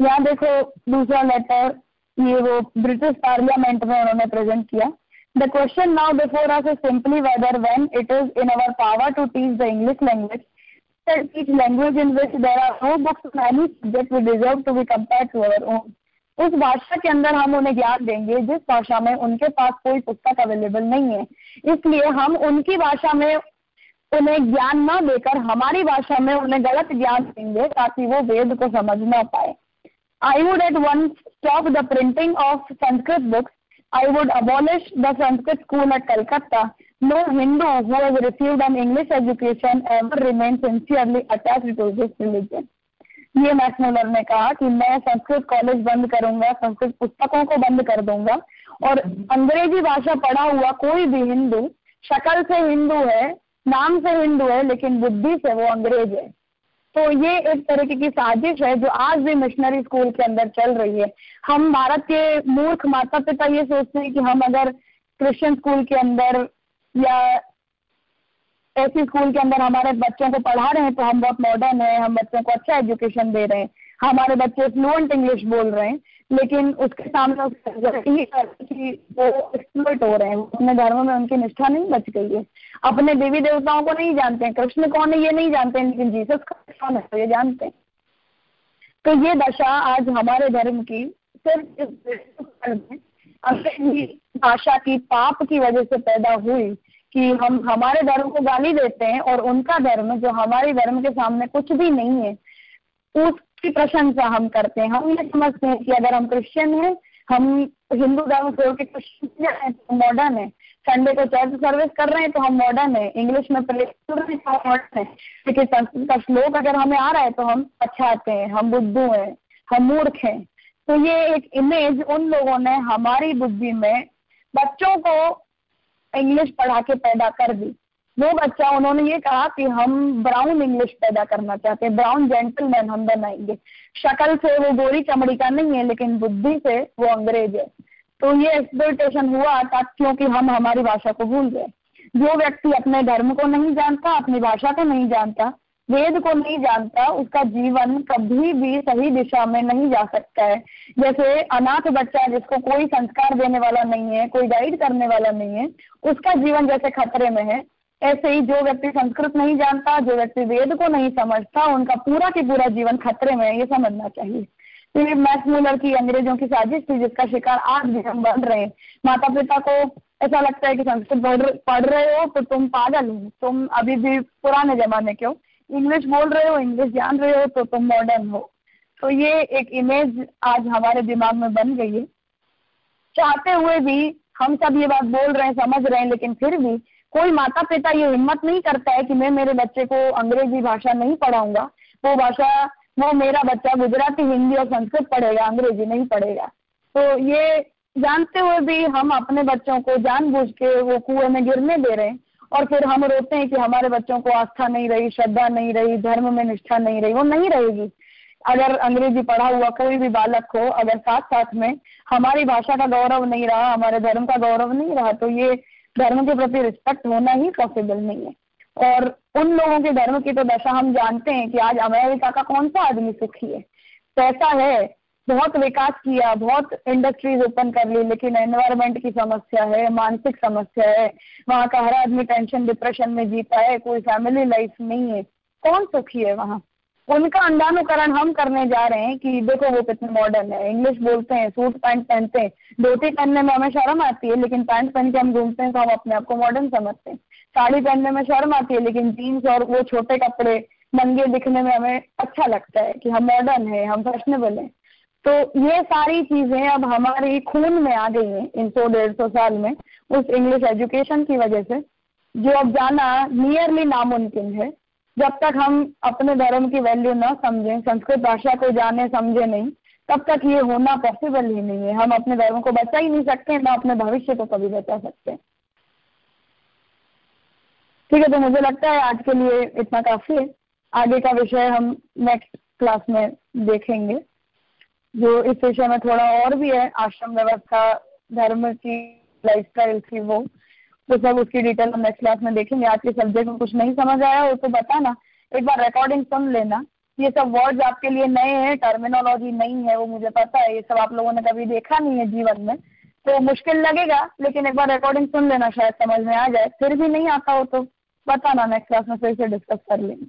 यहाँ देखो दूसरा लेटर ये वो ब्रिटिश पार्लियामेंट में उन्होंने प्रेजेंट किया। The question now before us is simply whether when it is in our power to teach the English language, teach language in which there are no books of any subject we deserve to be compared to our own. उस भाषा के अंदर हम उन्हें ज्ञान देंगे जिस भाषा में उनके पास कोई पुस्तक अवेलेबल नहीं है इसलिए हम उनकी भाषा में उन्हें ज्ञान न देकर हमारी भाषा में उन्हें गलत ज्ञान देंगे ताकि वो वेद को समझ न पाए I would at once stop the printing of Sanskrit books I would abolish the Sanskrit school at Calcutta. No Hindu who has received an English education ever remains sincerely attached to this religion. ये मैक्समुलर ने कहा कि मैं संस्कृत कॉलेज बंद करूँगा संस्कृत पुस्तकों को बंद कर दूँगा और अंग्रेज़ी भाषा पढ़ा हुआ कोई भी हिंदू शक्ल से हिंदू है नाम से हिंदू है लेकिन बुद्धि से वो अंग्रेज़ है तो ये एक तरीके की साजिश है जो आज भी मिशनरी स्कूल के अंदर चल रही है। हम भारत के मूर्ख माता पिता ये सोचते हैं कि हम अगर क्रिश्चियन स्कूल के अंदर या ऐसी स्कूल के अंदर हमारे बच्चों को पढ़ा रहे हैं तो हम बहुत मॉडर्न है, हम बच्चों को अच्छा एजुकेशन दे रहे हैं। हमारे बच्चे फ्लुएंट इंग्लिश बोल रहे हैं। लेकिन उसके सामने कि वो एक्सप्लोइट हो रहे हैं। अपने धर्म में उनकी निष्ठा नहीं बच गई है। अपने देवी देवताओं को नहीं जानते हैं। कृष्ण कौन है, ये नहीं जानते हैं, लेकिन जीसस कौन है तो ये जानते हैं। तो ये दशा आज हमारे धर्म की सिर्फ़ अंग्रेज़ी भाषा की पाप की वजह से पैदा हुई कि हम हमारे धर्म को गाली देते हैं और उनका धर्म जो हमारे धर्म के सामने कुछ भी नहीं है, उस की प्रशंसा हम करते हैं। हम ये समझते हैं कि अगर हम क्रिश्चियन हैं, हम हिंदू धर्म छोड़ के क्रिश्चियन है तो मॉडर्न है। संडे को चर्च सर्विस कर रहे हैं तो हम मॉडर्न है। इंग्लिश में प्ले कर रहे हैं तो हम मॉडर्न है। लेकिन संस्कृत का श्लोक अगर हमें आ रहा है तो हम पछाते हैं, हम बुद्धू हैं, हम मूर्ख हैं। तो ये एक इमेज उन लोगों ने हमारी बुद्धि में बच्चों को इंग्लिश पढ़ा के पैदा कर दी। वो बच्चा, उन्होंने ये कहा कि हम ब्राउन इंग्लिश पैदा करना चाहते हैं ब्राउन जेंटलमैन हम बनाएँगे। शक्ल से वो गोरी चमड़ी का नहीं है, लेकिन बुद्धि से वो अंग्रेज़ है। तो ये एक्सप्लोटेशन हुआ था क्योंकि हम हमारी भाषा को भूल गए। जो व्यक्ति अपने धर्म को नहीं जानता, अपनी भाषा को नहीं जानता, वेद को नहीं जानता, उसका जीवन कभी भी सही दिशा में नहीं जा सकता है। जैसे अनाथ बच्चा जिसको कोई संस्कार देने वाला नहीं है, कोई गाइड करने वाला नहीं है, उसका जीवन जैसे खतरे में है ऐसे ही जो व्यक्ति संस्कृत नहीं जानता, जो व्यक्ति वेद को नहीं समझता, उनका पूरा के पूरा जीवन खतरे में है, ये समझना चाहिए। तो ये की, अंग्रेज़ों की साजिश थी, जिसका शिकार आज भी हम बन रहे हैं। माता पिता को ऐसा लगता है कि संस्कृत पढ़ रहे हो तो तुम पागल हो। तुम अभी भी पुराने जमाने के हो। इंग्लिश बोल रहे हो, इंग्लिश जान रहे हो तो तुम मॉडर्न हो। तो ये एक इमेज आज हमारे दिमाग में बन गई है। चाहते हुए भी हम सब ये बात बोल रहे हैं, समझ रहे हैं, लेकिन फिर भी कोई माता पिता ये हिम्मत नहीं करता है कि मैं मेरे बच्चे को अंग्रेज़ी भाषा नहीं पढ़ाऊँगा। वो भाषा, वो मेरा बच्चा गुजराती, हिंदी और संस्कृत पढ़ेगा, अंग्रेज़ी नहीं पढ़ेगा। तो ये जानते हुए भी हम अपने बच्चों को जानबूझ के वो कुएँ में गिरने दे रहे हैं और फिर हम रोते हैं कि हमारे बच्चों को आस्था नहीं रही, श्रद्धा नहीं रही, धर्म में निष्ठा नहीं रही, वो नहीं रहेगी। अगर अंग्रेज़ी पढ़ा हुआ कोई भी बालक हो, अगर साथ साथ में हमारी भाषा का गौरव नहीं रहा, हमारे धर्म का गौरव नहीं रहा तो ये धर्म के प्रति रिस्पेक्ट होना ही पॉसिबल नहीं है। और उन लोगों के धर्म की तो दशा हम जानते हैं कि आज अमेरिका का कौन सा आदमी सुखी है। पैसा है, बहुत विकास किया, बहुत इंडस्ट्रीज़ ओपन कर ली, लेकिन एनवायरमेंट की समस्या है, मानसिक समस्या है। वहाँ का हर आदमी टेंशन डिप्रेशन में जीता है, कोई फैमिली लाइफ नहीं है। कौन सुखी है वहाँ? उनका अंडानुकरण हम करने जा रहे हैं कि देखो वो कितने मॉडर्न है। इंग्लिश बोलते हैं सूट पैंट पहनते हैं। धोती पहनने में हमें शर्म आती है, लेकिन पैंट पहन के हम घूमते हैं तो हम अपने आप को मॉडर्न समझते हैं। साड़ी पहनने में शर्म आती है, लेकिन जीन्स और वो छोटे कपड़े नंगे दिखने में हमें अच्छा लगता है कि हम मॉडर्न है, हम फैशनेबल हैं। तो ये सारी चीज़ें अब हमारे खून में आ गई हैं इन सौ, डेढ़ सौ साल में, उस इंग्लिश एजुकेशन की वजह से। जो अब जाना नियरली नामुमकिन है जब तक हम अपने धर्म की वैल्यू न समझें, संस्कृत भाषा को जाने, समझे नहीं, तब तक ये होना पॉसिबल ही नहीं है। हम अपने धर्म को बचा ही नहीं सकते, ना अपने भविष्य को कभी बचा सकते। ठीक है तो मुझे लगता है आज के लिए इतना काफ़ी है। आगे का विषय हम नेक्स्ट क्लास में देखेंगे। जो इस विषय में थोड़ा और भी है, आश्रम व्यवस्था, धर्म की लाइफ स्टाइल थी वो। तो सब उसकी डिटेल हम नेक्स्ट क्लास में देखेंगे। आज के सब्जेक्ट में कुछ नहीं समझ आया हो तो बताना। एक बार रिकॉर्डिंग सुन लेना। ये सब वर्ड्स आपके लिए नए हैं टर्मिनोलॉजी नहीं है, वो मुझे पता है। ये सब आप लोगों ने कभी देखा नहीं है जीवन में। तो मुश्किल लगेगा, लेकिन एक बार रिकॉर्डिंग सुन लेना, शायद समझ में आ जाए। फिर भी नहीं आता हो तो बताना नेक्स्ट क्लास में फिर से डिस्कस कर लेंगे।